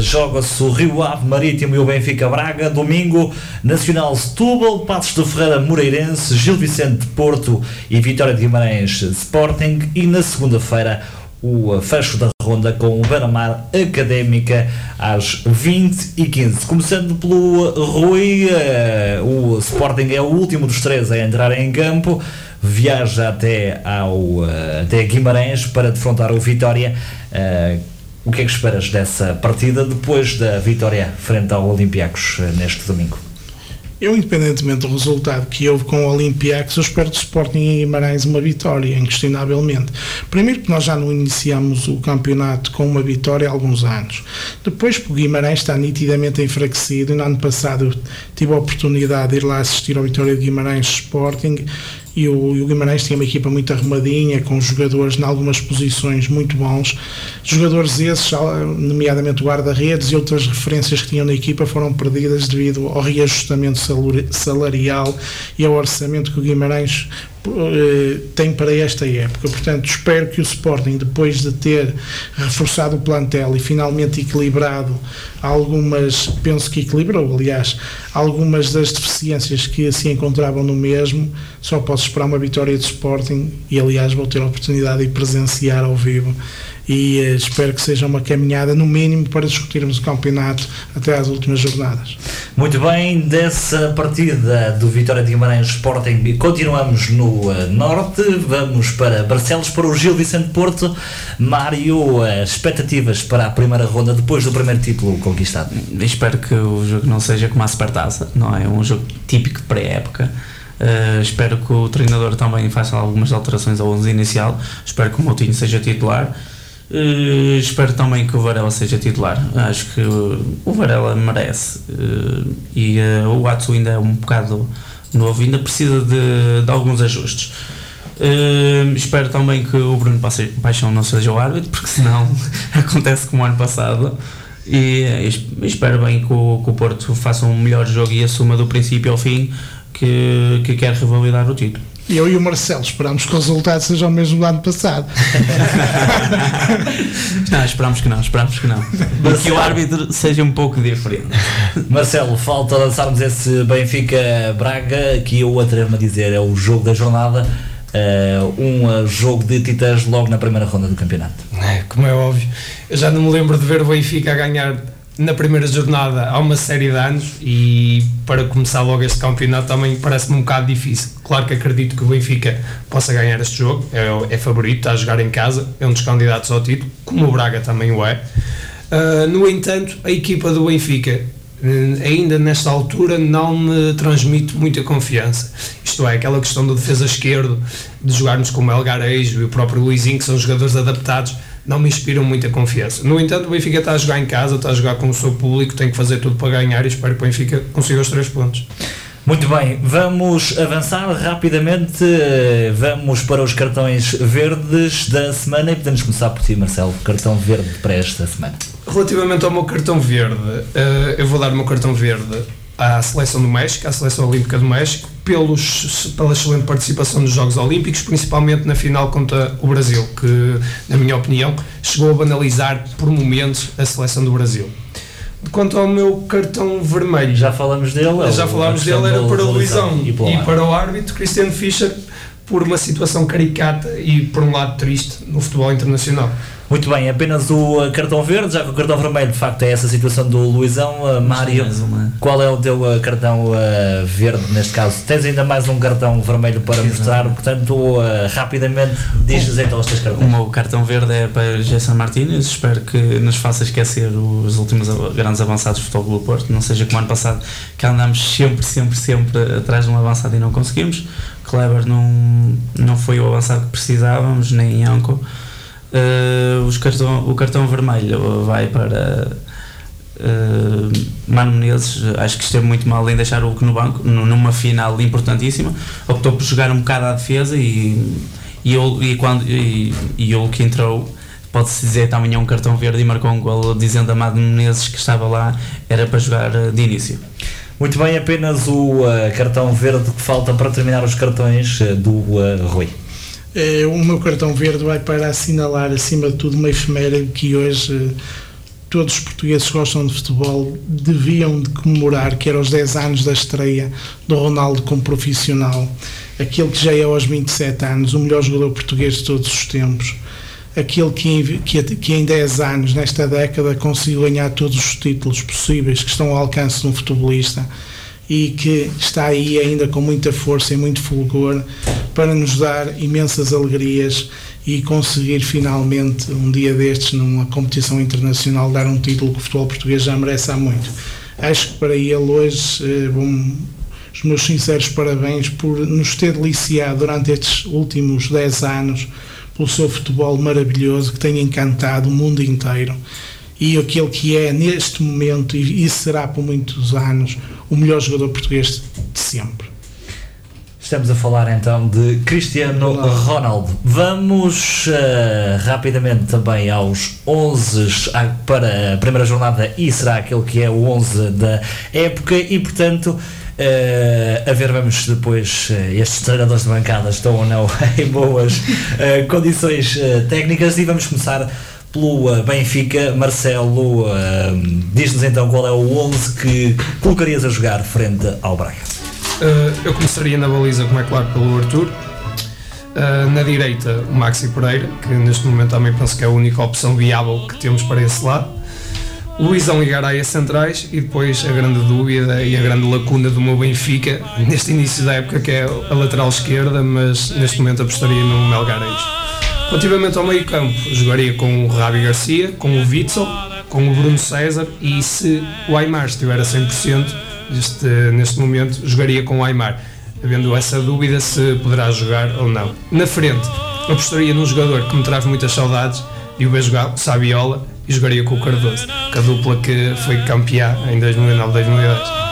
joga-se o Rio Ave Marítimo e o Benfica Braga, domingo Nacional Setúbal, Passos de Ferreira Moreirense, Gil Vicente Porto e Vitória de Guimarães Sporting. E na segunda-feira o fecho da ronda com o Beira-Mar Académica às 20 e 15 Começando pelo Rui, uh, o Sporting é o último dos três a entrar em campo, viaja até, ao, uh, até Guimarães para defrontar o Vitória. Uh, o que é que esperas dessa partida depois da vitória frente ao Olympiacos neste domingo? Eu, independentemente do resultado que houve com o Olympiacos, eu espero do Sporting em Guimarães uma vitória, inquestionavelmente. Primeiro porque nós já não iniciamos o campeonato com uma vitória há alguns anos. Depois porque o Guimarães está nitidamente enfraquecido e no ano passado tive a oportunidade de ir lá assistir ao Vitória de Guimarães Sporting e o, e o, Guimarães tinha uma equipa muito arrumadinha, com jogadores em algumas posições muito bons. Jogadores esses, nomeadamente o guarda-redes e outras referências que tinham na equipa, foram perdidas devido ao reajustamento salarial e ao orçamento que o Guimarães tem para esta época. Portanto, espero que o Sporting, depois de ter reforçado o plantel e finalmente equilibrado algumas, penso que equilibrou, aliás, algumas das deficiências que se encontravam no mesmo, só posso esperar uma vitória de Sporting e, aliás, vou ter a oportunidade de presenciar ao vivo e eh, espero que seja uma caminhada, no mínimo, para discutirmos o campeonato até às últimas jornadas. Muito bem, dessa partida do Vitória de Guimarães Sporting, continuamos no uh, Norte, vamos para Barcelos, para o Gil Vicente Porto. Mário, uh, expectativas para a primeira ronda depois do primeiro título conquistado? Espero que o jogo não seja como a Supertaça, não é um jogo típico de pré-época. Uh, espero que o treinador também faça algumas alterações ao 11 inicial. Espero que o Moutinho seja titular. Uh, espero também que o Varela seja titular. Acho que o Varela merece. Uh, e uh, o Atsu ainda é um bocado novo, ainda precisa de, de alguns ajustes. espero também que o Bruno Paixão não seja o árbitro, porque senão [laughs] acontece como ano passado. E espero bem que o, que o Porto faça um melhor jogo e assuma do princípio ao fim que, que quer revalidar o título. Eu e o Marcelo esperamos que o resultado seja o mesmo do ano passado. [laughs] não, esperamos que não, esperamos que não. [laughs] que o árbitro seja um pouco diferente. Marcelo, falta lançarmos esse Benfica-Braga, que eu atrevo-me a dizer é o jogo da jornada. Uh, um jogo de titãs logo na primeira ronda do campeonato. É, como é óbvio, eu já não me lembro de ver o Benfica a ganhar na primeira jornada há uma série de anos e para começar logo este campeonato também parece-me um bocado difícil. Claro que acredito que o Benfica possa ganhar este jogo, é, é favorito, está a jogar em casa, é um dos candidatos ao título, como o Braga também o é. Uh, no entanto, a equipa do Benfica uh, ainda nesta altura não me transmite muita confiança. Isto é, aquela questão do defesa esquerdo, de jogarmos com o Melgarejo e o próprio Luizinho, que são jogadores adaptados não me inspiram muita confiança. No entanto, o Benfica está a jogar em casa, está a jogar com o seu público, tem que fazer tudo para ganhar e espero que o Benfica consiga os três pontos. Muito bem, vamos avançar rapidamente, vamos para os cartões verdes da semana e podemos começar por ti, Marcelo, cartão verde para esta semana. Relativamente ao meu cartão verde, eh, eu vou dar o meu cartão verde à Seleção do México, à Seleção Olímpica do México, pelos, pela excelente participação nos Jogos Olímpicos, principalmente na final contra o Brasil, que, na minha opinião, chegou a banalizar por momentos a Seleção do Brasil. Quanto ao meu cartão vermelho, já falamos dele, já falámos dele, era para o Luizão e, e para o árbitro Cristiano Fischer, por uma situação caricata e por um lado triste no futebol internacional. Muito bem, apenas o uh, cartão verde, já que o cartão vermelho de facto é essa situação do Luizão. Uh, Mário, qual é o teu uh, cartão uh, verde neste caso? Tens ainda mais um cartão vermelho para Exato. mostrar, portanto, rapidamente diz-nos então os teus cartões. O meu cartão verde é para Jason Martínez, espero que nos faça esquecer os últimos grandes avançados do Futebol do Porto, não seja como ano passado que andamos sempre, sempre, sempre atrás de um avançado e não conseguimos. Kleber não, não foi o avançado que precisávamos, nem Yanko. Uh, os cartão, o cartão vermelho vai para uh, Mano Menezes, acho que esteve muito mal em deixar o Hulk no banco, numa final importantíssima. Optou por jogar um bocado à defesa e, e, e, quando, e, e o Hulk entrou pode-se dizer também é um cartão verde e marcou um gol dizendo a Mano Menezes que estava lá era para jogar de início. Muito bem, apenas o uh, cartão verde que falta para terminar os cartões do uh, Rui. Eh, o meu cartão verde vai para assinalar, acima de tudo, uma efeméride que hoje eh, todos os portugueses que gostam de futebol deviam de comemorar, que era os 10 anos da estreia do Ronaldo como profissional. Aquele que já é aos 27 anos, o melhor jogador português de todos os tempos. Aquele que em, que, que em 10 anos, nesta década, conseguiu ganhar todos os títulos possíveis que estão ao alcance de um futebolista e que está aí ainda com muita força e muito fulgor para nos dar imensas alegrias e conseguir finalmente um dia destes numa competição internacional dar um título que o futebol português já merece há muito. Acho que para ele hoje eh, bom, os meus sinceros parabéns por nos ter deliciado durante estes últimos 10 anos pelo seu futebol maravilhoso que tem encantado o mundo inteiro e aquele que é neste momento e, e será por muitos anos o melhor jogador português de sempre. Estamos a falar então de Cristiano Ronaldo. Vamos uh, rapidamente também aos 11 para a primeira jornada e será aquele que é o 11 da época e portanto Uh, a ver, vamos depois, uh, estes treinadores de bancada estão ou não [laughs] em boas uh, condições técnicas e vamos começar pelo Benfica. Marcelo, diz-nos então qual é o 11 que colocarias a jogar frente ao Braga. eu começaria na baliza, como é claro, pelo Arthur. na direita, o Maxi Pereira, que neste momento também penso que é a única opção viável que temos para esse lado. Luizão e Garay a centrais e depois a grande dúvida e a grande lacuna do meu Benfica neste início da época que é a lateral esquerda, mas neste momento apostaria no Melgarejo. Relativamente ao meio campo, jogaria com o Rabi Garcia, com o Witzel, com o Bruno César e se o Aymar estiver a 100%, este, neste momento jogaria com o Aymar, havendo essa dúvida se poderá jogar ou não. Na frente, apostaria num jogador que me traz muitas saudades e o vejo jogar, Sabiola, e jogaria com o Cardoso, com a dupla que foi campeã em 2009-2010.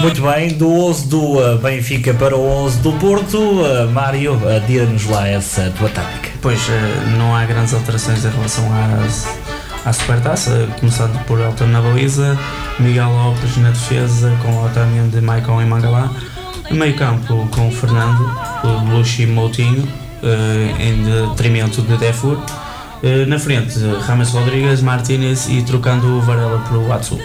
Muito bem, do 11 do uh, Benfica para o 11 do Porto, uh, Mário, uh, diga-nos lá essa tua tática. Pois, não há grandes alterações em relação às, à Supertaça, começando por Elton na baliza, Miguel Lopes na defesa, com o de Maicon e Mangalá, meio campo com o Fernando, o Luxi Moutinho, uh, em detrimento de Defur, eh, na frente, Rames Rodrigues, Martínez e trocando o Varela pelo Atsu.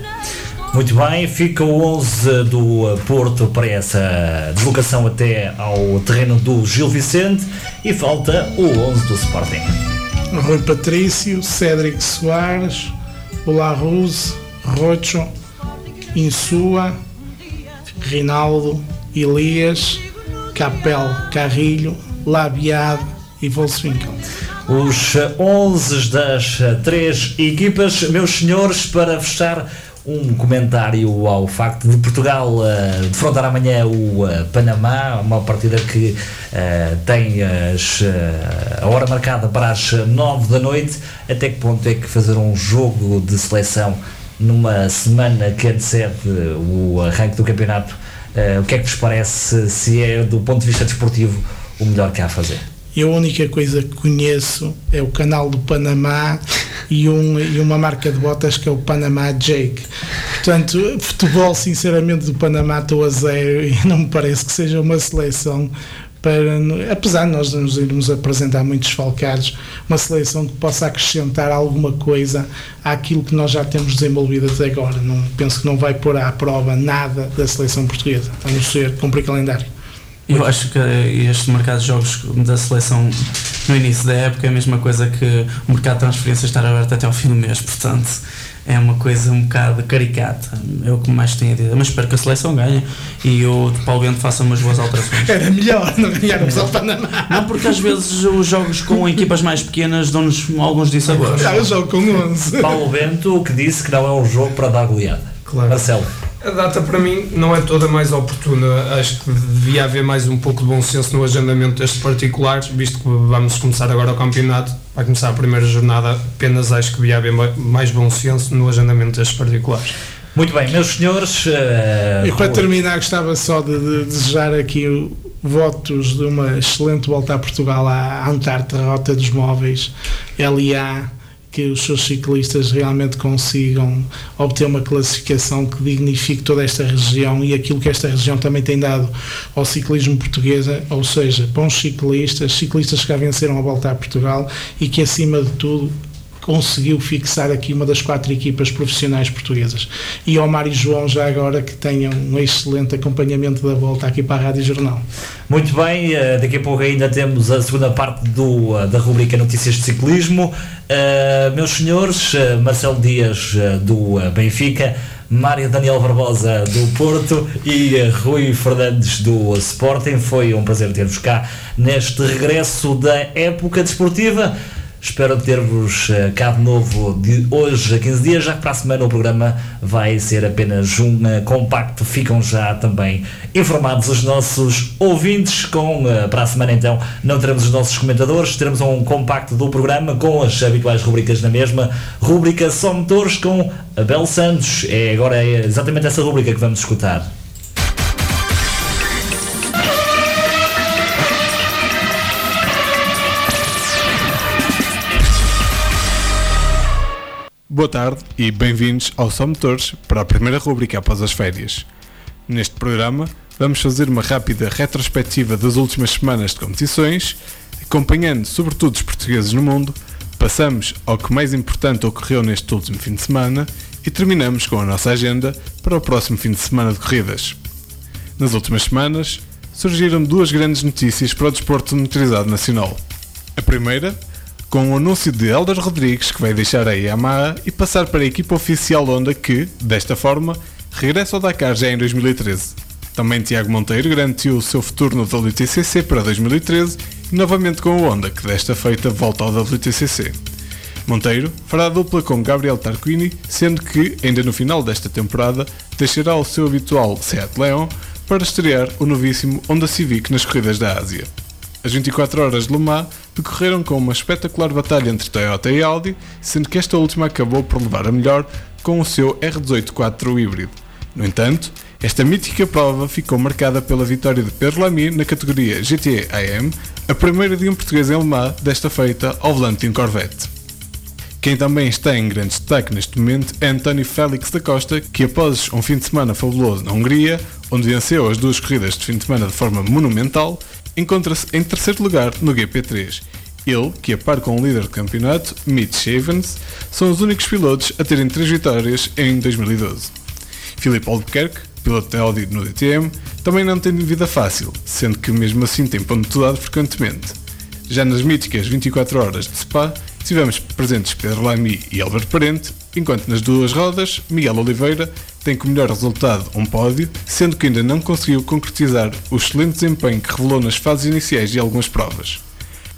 Muito bem, fica o 11 do eh, Porto para essa deslocação até ao terreno do Gil Vicente e falta o 11 do Sporting. Rui Patrício, Cédric Soares, Olarruz, Rocho, Insua, Rinaldo, Elias, Capel Carrilho, Labiado e Volkswinkel os 11 das três equipas. Meus senhores, para fechar um comentário ao facto de Portugal uh, defrontar amanhã o uh, Panamá, uma partida que uh, tem as, a hora marcada para as 9 da noite. Até que ponto é que fazer um jogo de seleção numa semana que antecede o arranque do campeonato, o que é que vos parece se é do ponto de vista desportivo o melhor que há a fazer? E a única coisa que conheço é o canal do Panamá e, um, e uma marca de botas que é o Panamá Jake. Portanto, futebol, sinceramente, do Panamá estou a zero e não me parece que seja uma seleção para, apesar de nós nos irmos apresentar muitos falcados, uma seleção que possa acrescentar alguma coisa àquilo que nós já temos desenvolvido até agora. Não, penso que não vai pôr à prova nada da seleção portuguesa, a não ser cumprir calendário. Eu acho que este mercado de jogos da seleção no início da época é a mesma coisa que o mercado de transferências estar aberto até ao fim do mês, portanto é uma coisa um bocado caricata. É o que mais tenho a dizer. Mas espero que a seleção ganhe e o Paulo Bento faça umas boas alterações. Era melhor não ganharmos ao Panamá. Não, porque às vezes os jogos com equipas mais pequenas dão-nos alguns dissabores. Ah, eu jogo com 11. Paulo Bento que disse que não é um jogo para dar goleada. Claro. Marcelo. A data para mim não é toda mais oportuna. Acho que devia haver mais um pouco de bom senso no agendamento destes particulares, visto que vamos começar agora o campeonato. Vai começar a primeira jornada, apenas acho que devia haver mais bom senso no agendamento destes particulares. Muito bem, meus senhores. Uh, e para terminar, gostava só de, de desejar aqui votos de uma excelente volta a Portugal à Antártida, Rota dos Móveis, LA que os seus ciclistas realmente consigam obter uma classificação que dignifique toda esta região e aquilo que esta região também tem dado ao ciclismo português, ou seja, bons ciclistas, ciclistas que já venceram a volta a Portugal e que acima de tudo conseguiu fixar aqui uma das quatro equipas profissionais portuguesas. E ao Mário João, já agora, que tenham um excelente acompanhamento da volta aqui para a Rádio Jornal. Muito bem, eh, daqui a pouco ainda temos a segunda parte do, eh, da rubrica Notícias de Ciclismo. Uh, meus senhores, Marcelo Dias do Benfica, Mário Daniel Barbosa do Porto e Rui Fernandes do Sporting. Foi um prazer ter-vos cá neste regresso da época desportiva. Espero ter-vos uh, cá de novo de hoje a 15 dias, já que para a semana o programa vai ser apenas um uh, compacto. Ficam já também informados os nossos ouvintes. Com uh, para a semana então não teremos os nossos comentadores, teremos um compacto do programa com as habituais rubricas na mesma. Rubrica Só Motores com Abel Santos. É agora é exatamente essa rubrica que vamos escutar. Boa tarde e bem-vindos ao Só Motores para a primeira rubrica após as férias. Neste programa, vamos fazer uma rápida retrospectiva das últimas semanas de competições, acompanhando sobretudo os portugueses no mundo, passamos ao que mais importante ocorreu neste último fim de semana e terminamos com a nossa agenda para o próximo fim de semana de corridas. Nas últimas semanas, surgiram duas grandes notícias para o desporto motorizado nacional. A primeira, com o anúncio de Helder Rodrigues que vai deixar a Yamaha e passar para a equipa oficial Honda que, desta forma, regressa ao Dakar já em 2013. Também Tiago Monteiro garantiu o seu futuro no WTCC para 2013 e novamente com o Honda, que desta feita volta ao WTCC. Monteiro fará dupla com Gabriel Tarquini, sendo que, ainda no final desta temporada, deixará o seu habitual Seat Leon para estrear o novíssimo Honda Civic nas corridas da Ásia. As 24 horas de Le Mans decorreram com uma espetacular batalha entre Toyota e Audi, sendo que esta última acabou por levar a melhor com o seu R18 4 híbrido. No entanto, esta mítica prova ficou marcada pela vitória de Pedro Lamy na categoria GTE AM, a primeira de um português em Le Mans desta feita ao volante de um Corvette. Quem também está em grande destaque neste momento é António Félix da Costa, que após um fim de semana fabuloso na Hungria, onde venceu as duas corridas de fim de semana de forma monumental, encontra-se em terceiro lugar no GP3. Ele, que a par com o líder do campeonato, Mitch Evans, são os únicos pilotos a terem três vitórias em 2012. Filipe Albuquerque, piloto da Audi no DTM, também não tem vida fácil, sendo que mesmo assim tem pontuado frequentemente. Já nas míticas 24 horas de Spa, tivemos presentes Pedro Lamy e Albert Parente, enquanto nas duas rodas, Miguel Oliveira tem como melhor resultado um pódio, sendo que ainda não conseguiu concretizar o excelente desempenho que revelou nas fases iniciais de algumas provas.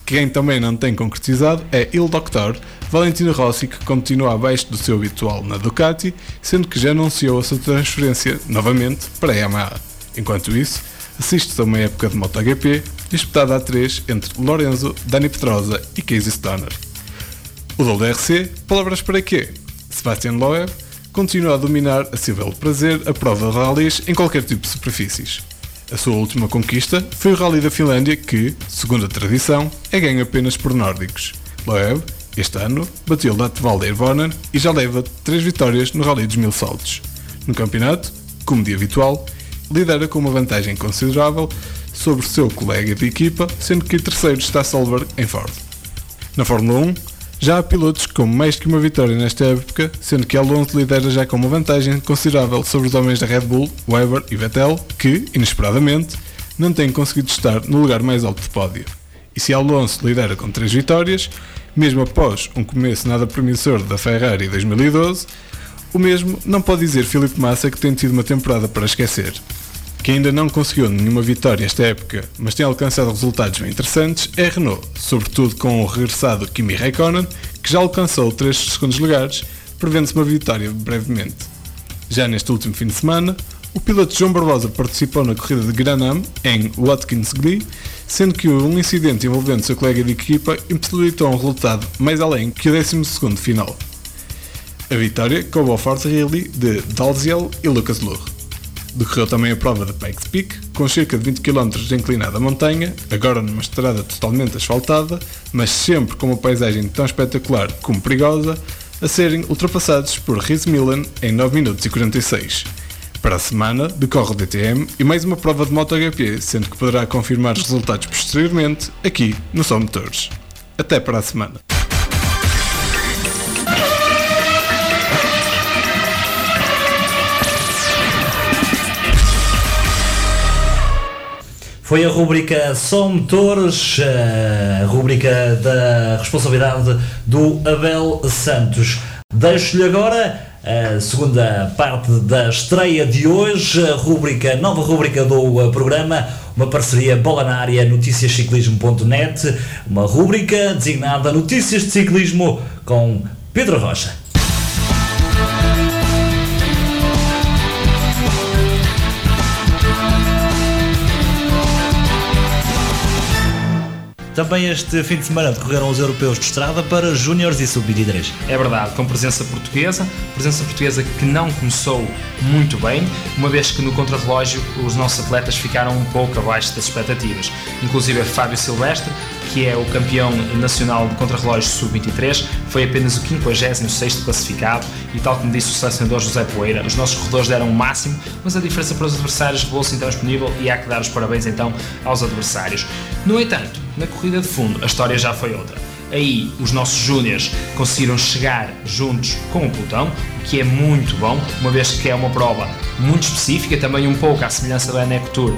Quem também não tem concretizado é Il Doctor, Valentino Rossi, que continua abaixo do seu habitual na Ducati, sendo que já anunciou a sua transferência novamente para a Yamaha. Enquanto isso, assiste-se a uma época de MotoGP disputada a três entre Lorenzo, Dani Pedrosa e Casey Stoner. O WRC, palavras para quê? Sebastian Loeb continua a dominar a seu belo prazer a prova de rallies em qualquer tipo de superfícies. A sua última conquista foi o Rally da Finlândia que, segundo a tradição, é ganho apenas por nórdicos. Loeb, este ano, bateu Latval Ervonen e já leva 3 vitórias no Rally dos Mil Saltos. No campeonato, como de habitual, lidera com uma vantagem considerável sobre seu colega de equipa, sendo que o terceiro está Solberg em Ford. Na Fórmula 1, já há pilotos com mais que uma vitória nesta época, sendo que Alonso lidera já com uma vantagem considerável sobre os homens da Red Bull, Weber e Vettel, que, inesperadamente, não têm conseguido estar no lugar mais alto do pódio. E se Alonso lidera com 3 vitórias, mesmo após um começo nada promissor da Ferrari 2012, o mesmo não pode dizer Felipe Massa que tem tido uma temporada para esquecer. Quem ainda não conseguiu nenhuma vitória esta época, mas tem alcançado resultados bem interessantes, é Renault, sobretudo com o regressado Kimi Raikkonen, que já alcançou 3 segundos lugares, prevendo-se uma vitória brevemente. Já neste último fim de semana, o piloto João Barbosa participou na corrida de Granham em Watkins Glen, sendo que um incidente envolvendo seu colega de equipa impossibilitou um resultado mais além que o 12 final. A vitória coube ao Forza Rally de Dalziel e Lucas Lurro. Decorreu também a prova de Pikes Peak, com cerca de 20 km de inclinada montanha, agora numa estrada totalmente asfaltada, mas sempre com uma paisagem tão espetacular como perigosa, a serem ultrapassados por Rhys Millen em 9 minutos e 46. Para a semana, decorre o DTM e mais uma prova de MotoGP, sendo que poderá confirmar os resultados posteriormente aqui no Só Motores. Até para a semana. Foi a rubrica Só Motores, a rubrica da responsabilidade do Abel Santos. Deixo-lhe agora a segunda parte da estreia de hoje, a rubrica, nova rubrica do programa, uma parceria Bola na área noticiasciclismo.net, uma rubrica designada Notícias de Ciclismo com Pedro Rocha. Também este fim de semana decorreram os europeus de estrada para júniores e sub-23. É verdade, com presença portuguesa, presença portuguesa que não começou muito bem, uma vez que no contrarrelógio os nossos atletas ficaram um pouco abaixo das expectativas. Inclusive Fábio Silvestre que é o campeão nacional de contrarrelógio sub-23, foi apenas o 56º classificado e tal como disse o selecionador José Poeira, os nossos corredores deram o máximo, mas a diferença para os adversários revelou-se então disponível e há que dar os parabéns então aos adversários. No entanto, na corrida de fundo, a história já foi outra. Aí os nossos júniores conseguiram chegar juntos com o pelotão, o que é muito bom, uma vez que é uma prova muito específica, também um pouco à semelhança da Eneco Tour,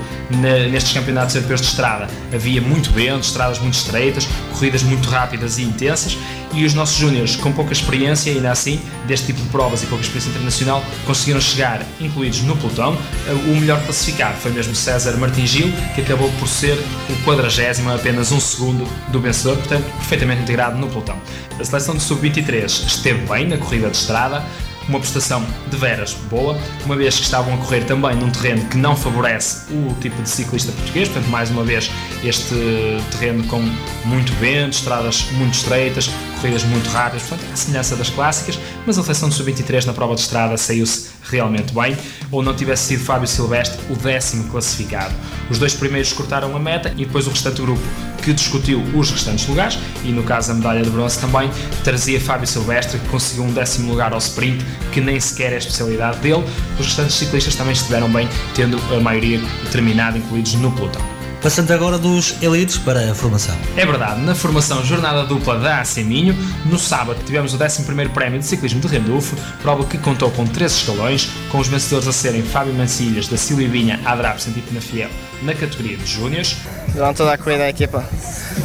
nestes campeonatos europeus de estrada. Havia muito vento, estradas muito estreitas, corridas muito rápidas e intensas, e os nossos júniores, com pouca experiência, ainda assim, deste tipo de provas e pouca experiência internacional, conseguiram chegar incluídos no pelotão. O melhor classificado foi mesmo César Martins Gil, que acabou por ser o quadragésimo, apenas um segundo do vencedor, portanto, perfeitamente integrado no pelotão. A seleção de sub-23 esteve bem na corrida de estrada, uma prestação de veras boa, uma vez que estavam a correr também num terreno que não favorece o tipo de ciclista português, portanto, mais uma vez, este terreno com muito vento, estradas muito estreitas, corridas muito rápidas, portanto, é a semelhança das clássicas, mas a seleção de sub-23 na prova de estrada saiu-se realmente bem, ou não tivesse sido Fábio Silvestre o décimo classificado. Os dois primeiros cortaram a meta e depois o restante grupo que discutiu os restantes lugares, e no caso a medalha de bronze também, trazia Fábio Silvestre, que conseguiu um décimo lugar ao sprint, que nem sequer é a especialidade dele. Os restantes ciclistas também estiveram bem, tendo a maioria terminado incluídos no pelotão. Passando agora dos elites para a formação. É verdade, na formação Jornada Dupla da AC Minho, no sábado tivemos o 11º Prémio de Ciclismo de Rendulfo, prova que contou com três escalões, com os vencedores a serem Fábio Mancilhas, da Silvia Vinha, Adrap Santito na Fiel, na categoria de Júniores. Durante toda a corrida a equipa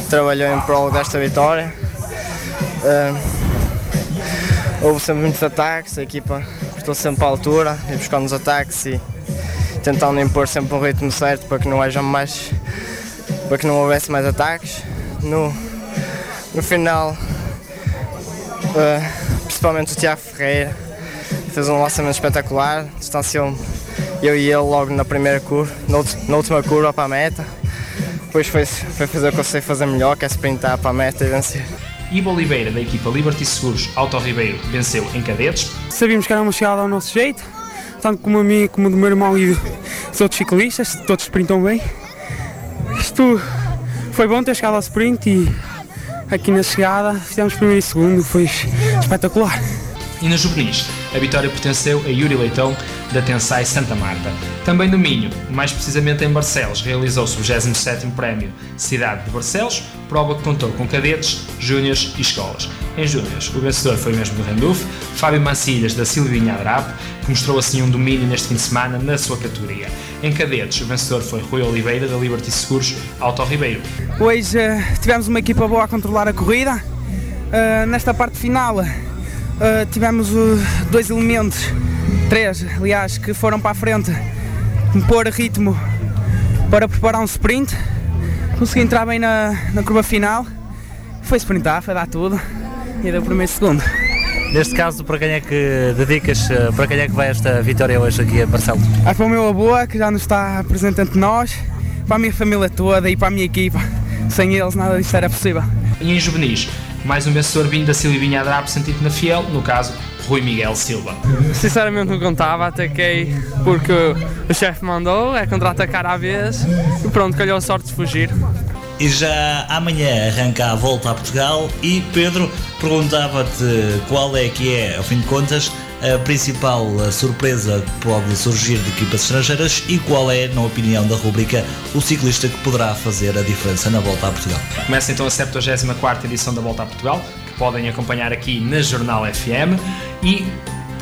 trabalhou em prol desta vitória. Ah, houve sempre muitos ataques, a equipa estou sempre à altura, e buscando os ataques e tentando impor sempre um ritmo certo para que não haja mais para que não houvesse mais ataques. No, no final ah, principalmente o Tiago Ferreira fez um lançamento espetacular, distanciou-me eu e ele logo na primeira curva, na, ult- na última curva para a meta. Depois foi, foi fazer o que eu sei fazer melhor, que é sprintar para a meta e vencer. Ivo Oliveira, da equipa Liberty Seguros Auto Ribeiro, venceu em cadetes. Sabíamos que era uma chegada ao nosso jeito, tanto como a mim, como do meu irmão e dos outros ciclistas, todos sprintam bem. Isto foi bom ter chegado ao sprint e aqui na chegada fizemos primeiro e segundo, foi espetacular. E na juvenis, a vitória pertenceu a Yuri Leitão, da Tensai Santa Marta. Também no Minho, mais precisamente em Barcelos, realizou-se o 27º Prémio Cidade de Barcelos, prova que contou com cadetes, júniores e escolas. Em júniores, o vencedor foi mesmo do Randolph, Fábio Mancilhas, da Silvinha Adrap, que mostrou assim um domínio neste fim de semana na sua categoria. Em cadetes, o vencedor foi Rui Oliveira, da Liberty Seguros Auto Ribeiro. Hoje eh, tivemos uma equipa boa a controlar a corrida. Eh, nesta parte final eh, tivemos dois elementos, três aliás, que foram para a frente pôr ritmo para preparar um sprint. Consegui entrar bem na, na curva final. Foi sprintar, foi dar tudo e deu o primeiro segundo. Neste caso, para quem é que dedicas, eh, para quem é que vai esta vitória hoje aqui a Barcelos? Ah, para o meu avô, que já nos está presente entre nós, para a minha família toda e para a minha equipa. Sem eles nada disto era possível. E em juvenis, mais um vencedor vindo da Silvinha Adrap, sentido na Fiel, no caso, Rui Miguel Silva. Sinceramente não contava, ataquei porque o chefe mandou, é contra-atacar à vez e pronto, calhou a sorte de fugir. E já amanhã arranca a volta a Portugal e Pedro perguntava-te qual é que é, ao fim de contas, a principal surpresa que pode surgir de equipas estrangeiras e qual é, na opinião da rubrica, o ciclista que poderá fazer a diferença na volta a Portugal. Começa então a 74 edição da Volta a Portugal, que podem acompanhar aqui na Jornal FM e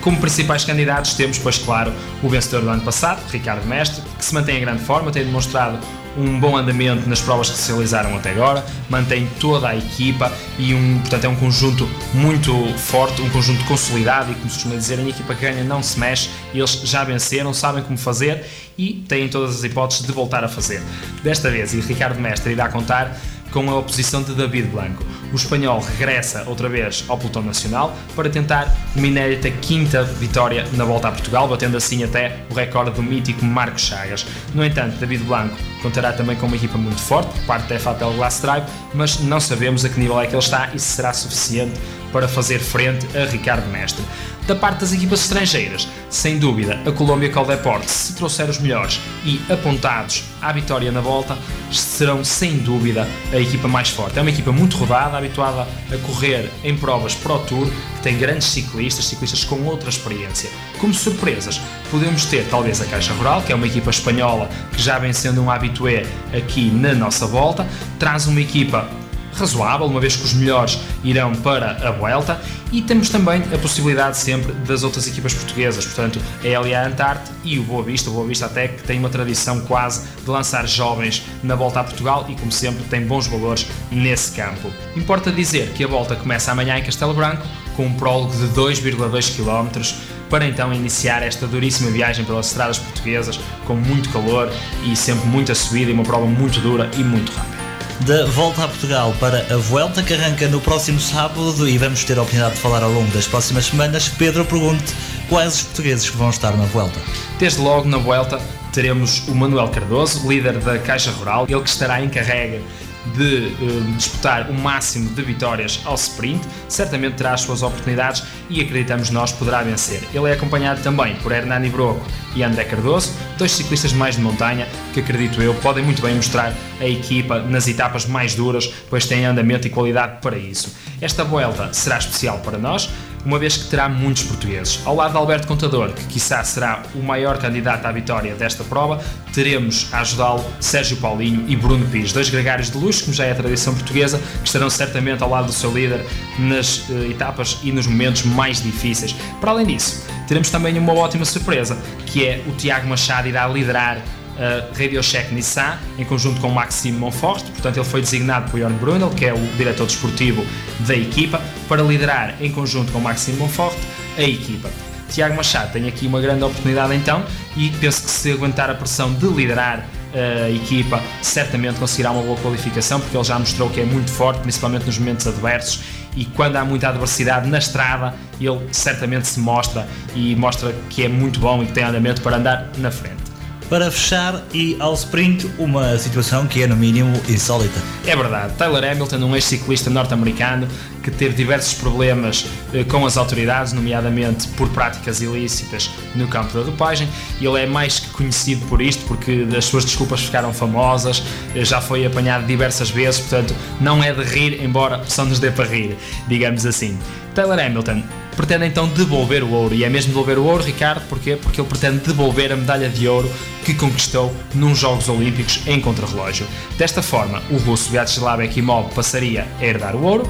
como principais candidatos temos, pois claro, o vencedor do ano passado, Ricardo Mestre, que se mantém em grande forma, tem demonstrado um bom andamento nas provas que se realizaram até agora, mantém toda a equipa e um, portanto é um conjunto muito forte, um conjunto consolidado e como se costuma dizer, a equipa que ganha não se mexe, eles já venceram, sabem como fazer e têm todas as hipóteses de voltar a fazer. Desta vez, e Ricardo Mestre irá contar com a oposição de David Blanco. O espanhol regressa outra vez ao pelotão nacional para tentar uma inédita quinta vitória na volta a Portugal, batendo assim até o recorde do mítico Marcos Chagas. No entanto, David Blanco contará também com uma equipa muito forte, parte da FAPL Glass Drive, mas não sabemos a que nível é que ele está e se será suficiente para fazer frente a Ricardo Mestre. Da parte das equipas estrangeiras, sem dúvida, a Colômbia Deporte, se trouxer os melhores e apontados à vitória na volta, serão sem dúvida a equipa mais forte. É uma equipa muito rodada, habituada a correr em provas Pro Tour, que tem grandes ciclistas, ciclistas com outra experiência. Como surpresas, podemos ter talvez a Caixa Rural, que é uma equipa espanhola que já vem sendo um habitué aqui na nossa volta, traz uma equipa razoável, uma vez que os melhores irão para a Vuelta, e temos também a possibilidade sempre das outras equipas portuguesas, portanto, a LA Antarte e o Boa Vista, o Boa Vista até que tem uma tradição quase de lançar jovens na volta a Portugal e, como sempre, tem bons valores nesse campo. Importa dizer que a volta começa amanhã em Castelo Branco, com um prólogo de 2,2 km, para então iniciar esta duríssima viagem pelas estradas portuguesas, com muito calor e sempre muita subida e uma prova muito dura e muito rápida da volta a Portugal para a Vuelta, que arranca no próximo sábado e vamos ter a oportunidade de falar ao longo das próximas semanas. Pedro, pergunte quais os portugueses que vão estar na Vuelta. Desde logo na Vuelta teremos o Manuel Cardoso, líder da Caixa Rural, ele que estará em carrega de uh, disputar o máximo de vitórias ao sprint, certamente terá as suas oportunidades e acreditamos nós poderá vencer. Ele é acompanhado também por Hernani Broco e André Cardoso, dois ciclistas mais de montanha que acredito eu podem muito bem mostrar a equipa nas etapas mais duras, pois têm andamento e qualidade para isso. Esta volta será especial para nós, uma vez que terá muitos portugueses. Ao lado de Alberto Contador, que quiçá será o maior candidato à vitória desta prova, teremos a ajudá-lo Sérgio Paulinho e Bruno Pires, dois gregários de luz, como já é a tradição portuguesa, que estarão certamente ao lado do seu líder nas uh, etapas e nos momentos mais difíceis. Para além disso, teremos também uma ótima surpresa, que é o Tiago Machado irá liderar Radio Check Nissan, em conjunto com Maxime Monfort. Portanto, ele foi designado por Jorn Brunel, que é o diretor desportivo da equipa, para liderar em conjunto com Maxime Monfort a equipa. Tiago Machado tem aqui uma grande oportunidade então e penso que se aguentar a pressão de liderar a equipa, certamente conseguirá uma boa qualificação, porque ele já mostrou que é muito forte, principalmente nos momentos adversos. E quando há muita adversidade na estrada, ele certamente se mostra e mostra que é muito bom e que tem andamento para andar na frente para fechar e ao sprint uma situação que é no mínimo insólita. É verdade, Tyler Hamilton, um ex-ciclista norte-americano que teve diversos problemas eh, com as autoridades, nomeadamente por práticas ilícitas no campo da dopagem. Ele é mais que conhecido por isto, porque as suas desculpas ficaram famosas, eh, já foi apanhado diversas vezes, portanto, não é de rir, embora só nos dê para rir, digamos assim. Taylor Hamilton pretende então devolver o ouro. E é mesmo devolver o ouro, Ricardo, porquê? Porque ele pretende devolver a medalha de ouro que conquistou nos Jogos Olímpicos em contrarrelógio. Desta forma, o russo Vyacheslav Ekimov passaria a herdar o ouro,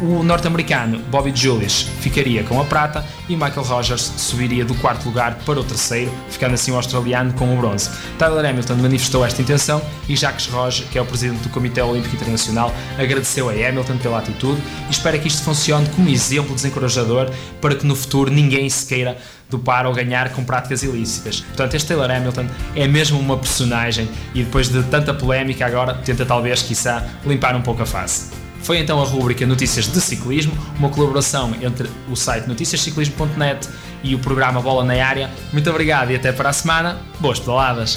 o norte-americano Bobby Julius ficaria com a prata e Michael Rogers subiria do quarto lugar para o terceiro, ficando assim o australiano com o bronze. Tyler Hamilton manifestou esta intenção e Jacques Roger, que é o presidente do Comitê Olímpico Internacional, agradeceu a Hamilton pela atitude e espera que isto funcione como exemplo desencorajador para que no futuro ninguém se queira dopar ou ganhar com práticas ilícitas. Portanto, este Taylor Hamilton é mesmo uma personagem e depois de tanta polémica agora tenta talvez, quiçá, limpar um pouco a face. Foi então a rúbrica Notícias de Ciclismo, uma colaboração entre o site noticiasciclismo.net e o programa Bola na Área. Muito obrigado e até para a semana. Boas pedaladas!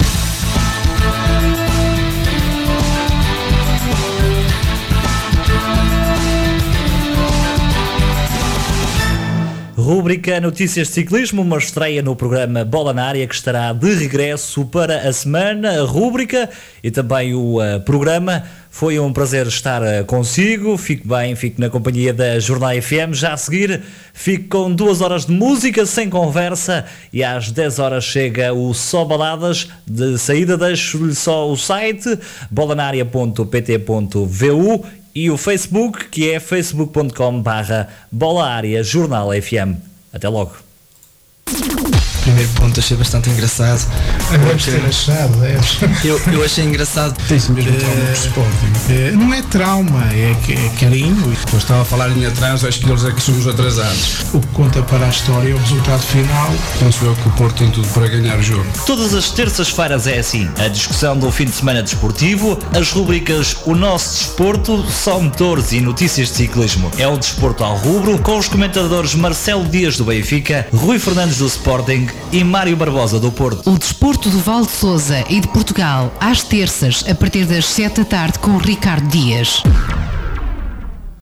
Rúbrica Notícias de Ciclismo, uma estreia no programa Bola na Área que estará de regresso para a semana. A rúbrica e também o uh, programa. Foi um prazer estar uh, consigo. Fique bem, fique na companhia da Jornal FM. Já a seguir, fique com duas horas de música sem conversa e às 10 horas chega o Só Baladas. De saída, deixo-lhe só o site bolanaria.pt.vu e o Facebook, que é facebook.com barra Bola Área Jornal FM. Até logo. Primeiro ponto achei bastante engraçado. Deves ter achado, deves. Eu, eu achei engraçado. Tem-se mesmo Eh, trauma de Sporting. eh, Não é trauma, é, que- é carinho. Eu estava a falar em atraso, acho que eles é que somos atrasados. O que conta para a história é o resultado final. Penso eu que o Porto tem tudo para ganhar o jogo. Todas as terças-feiras é assim. A discussão do fim de semana desportivo, as rubricas O Nosso Desporto, Só Motores e Notícias de Ciclismo. É o desporto ao rubro, com os comentadores Marcelo Dias do Benfica, Rui Fernandes do Sporting e Mário Barbosa do Porto. O desporto do Val de Souza e de Portugal, às terças, a partir das 7 da tarde, com Ricardo Dias.